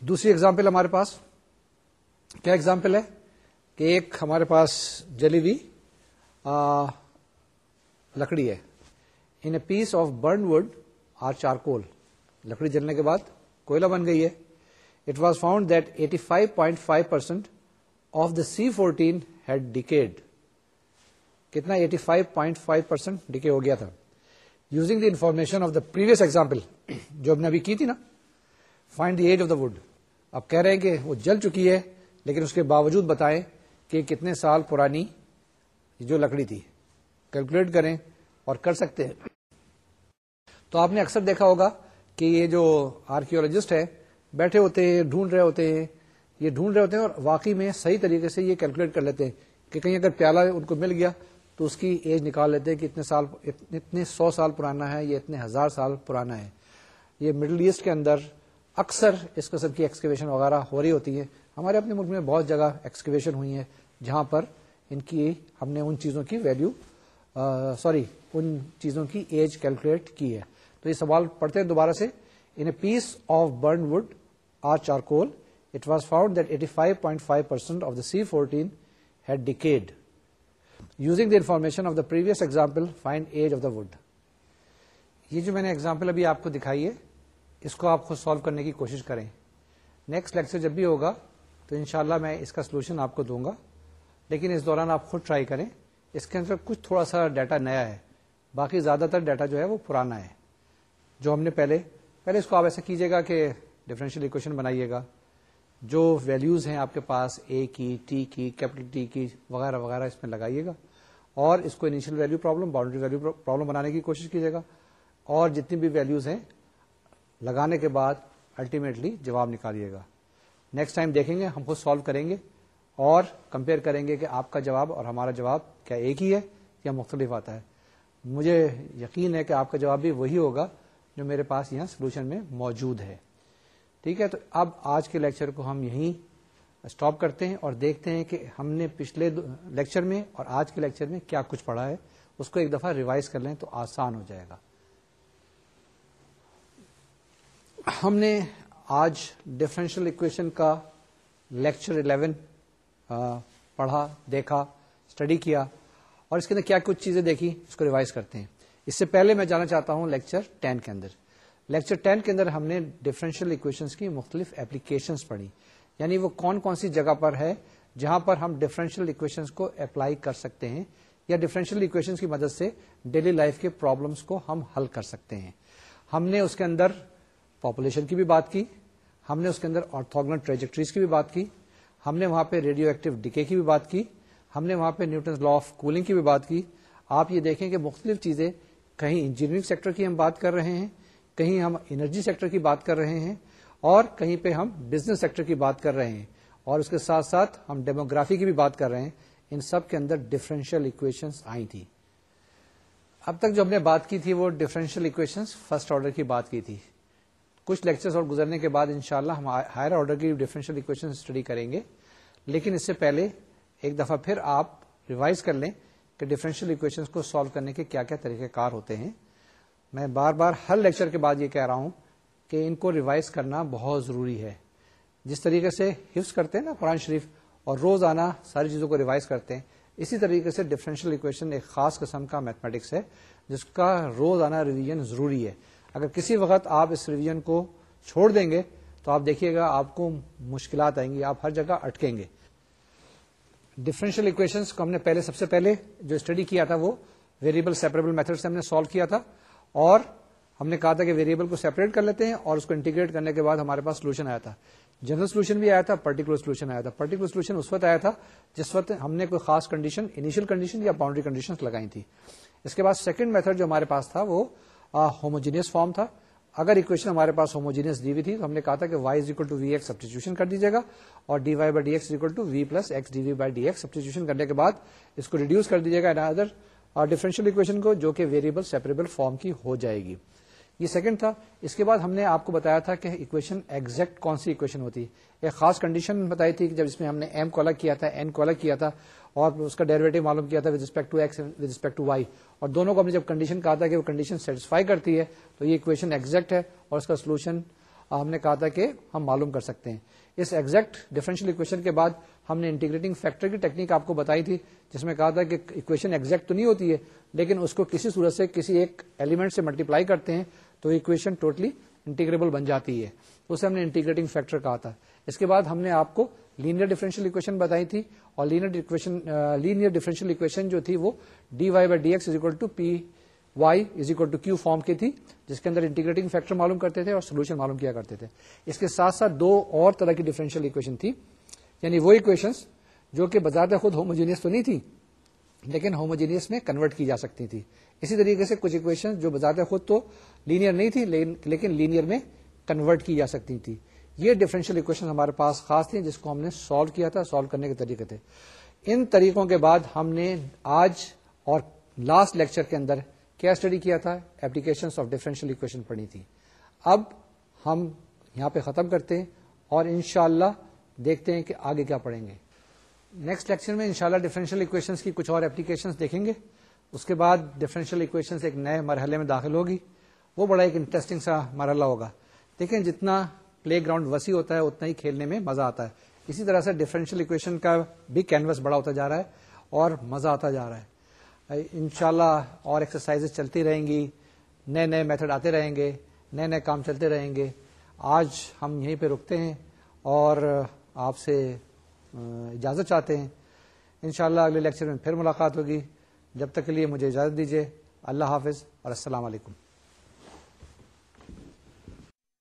دوسری اگزامپل ہمارے پاس۔ کیا اگزامپل ہے؟ کہ ایک ہمارے پاس جلی ہوئی لکڑی ہے۔ In a piece of burn wood or charcoal لکڑی جلنے کے بعد کوئلہ بن گئی ہے۔ It was found that eighty five point five percent of the C fourteen had decayed کتنا eighty five point five percent decay ہو گیا تھا؟ Using the information of the previous example جو ہم نے ابھی کی تھی نا find the age of the wood اب کہہ رہے ہیں کہ وہ جل چکی ہے، لیکن اس کے باوجود بتائیں کہ کتنے سال پرانی جو لکڑی تھی. کیلکولیٹ کریں اور کر سکتے ہیں. تو آپ نے اکثر دیکھا ہوگا کہ یہ جو آرکیولوجسٹ ہے، بیٹھے ہوتے ہیں، ڈھونڈ رہے ہوتے ہیں، یہ ڈھونڈ رہے ہوتے ہیں اور واقعی میں صحیح طریقے سے یہ کیلکولیٹ کر لیتے ہیں کہ کہیں اگر پیالہ ان کو مل گیا تو اس کی ایج نکال لیتے ہیں کہ اتنے سال، اتنے سو سال پرانا ہے یا اتنے ہزار سال پرانا ہے۔ یہ مڈل ایسٹ کے اندر اکثر اس قسم کی ایکسکیویشن وغیرہ ہو رہی ہوتی ہے ہمارے اپنے ملک میں بہت جگہ ایکسکیویشن ہوئی ہے جہاں پر ان کی ہم نے ان چیزوں کی ویلو سوری ان چیزوں کی ایج کیلکولیٹ کی ہے۔ تو یہ سوال پڑھتے ہیں دوبارہ سے۔ In a piece of burn wood or charcoal it was found that eighty five point five percent of the C fourteen had decayed using the information of the previous example find age of the wood یہ جو میں نے example ابھی آپ کو دکھائی ہے، اس کو آپ خود سالو کرنے کی کوشش کریں۔ نیکسٹ لیکچر جب بھی ہوگا، تو انشاءاللہ میں اس کا سولوشن آپ کو دوں گا۔ لیکن اس دوران آپ خود ٹرائی کریں۔ اس کے اندر کچھ تھوڑا سا ڈیٹا نیا ہے۔ باقی زیادہ تر ڈیٹا جو ہے وہ پرانا ہے۔ جو ہم نے پہلے پہلے اس کو آپ ایسا کیجیے گا کہ ڈفرینشیل اکویشن بنائیے گا۔ جو ویلیوز ہیں آپ کے پاس اے کی ٹی کی کیپٹل ٹی کی، وغیرہ وغیرہ اس میں لگائیے گا۔ اور اس کو initial value problem boundary value problem بنانے کی کوشش کیجیے گا اور جتنی بھی ویلیوز ہیں لگانے کے بعد الٹیمیٹلی جواب نکالیے گا۔ نیکسٹ ٹائم دیکھیں گے، ہم خود سالو کریں گے اور کمپیئر کریں گے کہ آپ کا جواب اور ہمارا جواب کیا ایک ہی ہے یا مختلف آتا ہے۔ مجھے یقین ہے کہ آپ کا جواب بھی وہی ہوگا جو میرے پاس یہاں سولوشن میں موجود ہے۔ ٹھیک ہے، تو اب آج کے لیکچر کو ہم یہیں اسٹاپ کرتے ہیں اور دیکھتے ہیں کہ ہم نے پچھلے لیکچر میں اور آج کے لیکچر میں کیا کچھ پڑھا ہے، اس کو ایک دفعہ ریوائز کر لیں تو آسان ہو جائے گا۔ ہم نے آج ڈفرینشیل اکویشن کا لیکچر الیون پڑھا، دیکھا اسٹڈی کیا اور اس کے اندر کیا کچھ چیزیں دیکھی، اس کو ریوائز کرتے ہیں۔ اس سے پہلے میں جانا چاہتا ہوں لیکچر ٹین کے اندر۔ لیکچر ٹین کے اندر ہم نے ڈفرینشیل اکویشنس کی مختلف اپلیکیشنس پڑھی۔ یعنی وہ کون کون سی جگہ پر ہے جہاں پر ہم ڈفرینشیل اکویشنس کو اپلائی کر سکتے ہیں یا ڈفرینشیل اکویشن کی مدد سے ڈیلی لائف کے پرابلمس کو ہم حل کر سکتے ہیں۔ ہم نے اس کے اندر پاپولیشن کی بھی بات کی، ہم نے اس کے اندر آرتھوگنل ٹریجیکٹریز کی بھی بات کی، ہم نے وہاں پہ ریڈیو ایکٹیو ڈکے کی بھی بات کی، ہم نے وہاں پہ نیوٹن لا آف کولنگ کی بھی بات کی۔ آپ یہ دیکھیں کہ مختلف چیزیں، کہیں انجینئرنگ سیکٹر کی ہم بات کر رہے ہیں، کہیں ہم انرجی سیکٹر کی بات کر رہے ہیں اور کہیں پہ ہم بزنس سیکٹر کی بات کر رہے ہیں اور اس کے ساتھ ساتھ ہم ڈیموگرافی کی بھی بات کر رہے ہیں، ان سب کے اندر ڈفرینشیل اکویشن آئی تھی اب تک جو ہم نے بات کی تھی وہ ڈفرینشیل اکویشن فرسٹ آرڈر کی بات کی تھی۔ کچھ لیکچرز اور گزرنے کے بعد انشاءاللہ ہم ہائر آرڈر کی ڈفرینشیل اکویشن اسٹڈی کریں گے۔ لیکن اس سے پہلے ایک دفعہ پھر آپ ریوائز کر لیں کہ ڈفرینشیل اکویشن کو سالو کرنے کے کیا کیا طریقہ کار ہوتے ہیں۔ میں بار بار ہر لیکچر کے بعد یہ کہہ رہا ہوں کہ ان کو ریوائز کرنا بہت ضروری ہے۔ جس طریقے سے حفظ کرتے ہیں نا قرآن شریف اور روز آنا ساری چیزوں کو ریوائز کرتے ہیں، اسی طریقے سے ڈفرینشیل اکویشن ایک خاص قسم کا میتھمیٹکس ہے، جس کا روز آنا ریویژن ضروری ہے۔ اگر کسی وقت آپ اس ریویژن کو چھوڑ دیں گے، تو آپ دیکھیے گا آپ کو مشکلات آئیں گی، آپ ہر جگہ اٹکیں گے۔ ڈفرینشیل اکویشن کو ہم نے پہلے، سب سے پہلے جو اسٹڈی کیا تھا وہ ویریبل سیپریبل میتھڈ سے ہم نے سالو کیا تھا، اور ہم نے کہا تھا کہ ویریبل کو سیپریٹ کر لیتے ہیں اور اس کو انٹیگریٹ کرنے کے بعد ہمارے پاس سولوشن آیا تھا۔ جنرل سولوشن بھی آیا تھا پرٹیکولر سولوشن آیا تھا۔ پرٹیکولر سولوشن اس وقت آیا تھا جس وقت ہم نے کوئی خاص کنڈیشن انیشل کنڈیشن یا باؤنڈری کنڈیشن لگائی تھی۔ اس کے بعد سیکنڈ میتھڈ جو ہمارے پاس تھا وہ ہوموجینس فارم تھا۔ اگر اکویشن ہمارے پاس ہوموجینس دی ہوئی تھی تو ہم نے کہا تھا کہ Y is equal to V X substitution کر دیجیے گا اور D Y by D X equal to V plus X D V by D X substitution کرنے کے بعد اس کو ریڈیوس کر دیجیے گا ادر ڈیفرنشیل اکویشن کو جو کہ ویریبل سیپریبل فارم کی ہو جائے گی۔ یہ سیکنڈ تھا۔ اس کے بعد ہم نے آپ کو بتایا تھا کہ اکویشن ایگزیکٹ کون سی اکویشن ہوتی۔ ہے ایک خاص کنڈیشن بتائی تھی کہ جب اس میں ہم نے ایم کو الگ کیا تھا این کو الگ کیا تھا اور اس کا ڈیریویٹو معلوم کیا تھا with respect to X with respect to Y اور دونوں کو ہم نے جب کنڈیشن کہا تھا کہ وہ کنڈیشن سیٹسفائی کرتی ہے، تو یہ اکویشن ایگزیکٹ ہے اور اس کا سولوشن ہم نے کہا تھا کہ ہم معلوم کر سکتے ہیں۔ اس ایگزیکٹ ڈیفرنشیل اکویشن کے بعد ہم نے انٹیگریٹنگ فیکٹر کی ٹیکنیک آپ کو بتائی تھی، جس میں کہا تھا کہ اکویشن ایگزیکٹ تو نہیں ہوتی ہے، لیکن اس کو کسی صورت سے کسی ایک ایلیمنٹ سے ملٹیپلائی کرتے ہیں۔ تو اکویشن ٹوٹلی انٹیگریبل بن جاتی ہے۔ اسے ہم نے انٹیگریٹنگ فیکٹر کہا تھا۔ اس کے بعد ہم نے آپ کو لینئر ڈیفرنشیل اکویشن بتائی تھی اور لینئر لینئر ڈیفرنشیل اکویشن جو تھی وہ D Y by D X is equal to P Y is equal to Q form کی تھی، جس کے اندر انٹیگریٹنگ فیکٹر معلوم کرتے تھے اور سولوشن معلوم کیا کرتے تھے۔ اس کے ساتھ ساتھ دو اور طرح کی ڈیفرنشیل اکویشن تھی۔ یعنی وہ اکویشن جو کہ بذات خود ہوموجینس تو نہیں تھی لیکن ہوموجینئس میں کنورٹ کی جا سکتی تھی۔ اسی طریقے سے کچھ اکویشن جو بذات خود تو لینئر نہیں تھی لیکن لینئر میں کنورٹ کی جا سکتی تھی۔ یہ ڈفرینشیل اکویشن ہمارے پاس خاص تھی جس کو ہم نے سالو کیا تھا سالو کرنے کے طریقے تھے۔ ان طریقوں کے بعد ہم نے آج اور لاسٹ لیکچر کے اندر کیا اسٹڈی کیا تھا؟ ایپلیکیشن آف ڈفرینشیل اکویشن پڑھی تھی۔ اب ہم یہاں پہ ختم کرتے ہیں اور انشاءاللہ دیکھتے ہیں کہ آگے کیا پڑھیں گے۔ نیکسٹ لیکچر میں انشاءاللہ ڈفرینشیل اکویشن کی کچھ اور ایپلیکیشن دیکھیں گے۔ اس کے بعد ڈفرینشیل اکویشن ایک نئے مرحلے میں داخل ہوگی۔ وہ بڑا ایک انٹرسٹنگ سا مرحلہ ہوگا۔ لیکن جتنا پلے گراؤنڈ وسیع ہوتا ہے، اتنا ہی کھیلنے میں مزہ آتا ہے۔ اسی طرح سے ڈفرینشیل اکویشن کا بھی کینوس بڑا ہوتا جا رہا ہے اور مزہ آتا جا رہا ہے۔ انشاءاللہ اور ایکسرسائز چلتی رہیں گی۔ نئے نئے میتھڈ آتے رہیں گے۔ نئے نئے کام چلتے رہیں گے۔ آج ہم یہیں پہ رکتے ہیں اور آپ سے اجازت چاہتے ہیں۔ انشاءاللہ اگلے لیکچر میں پھر ملاقات ہوگی۔ جب تک کے لیے مجھے اجازت دیجیے اللہ حافظ اور السلام علیکم۔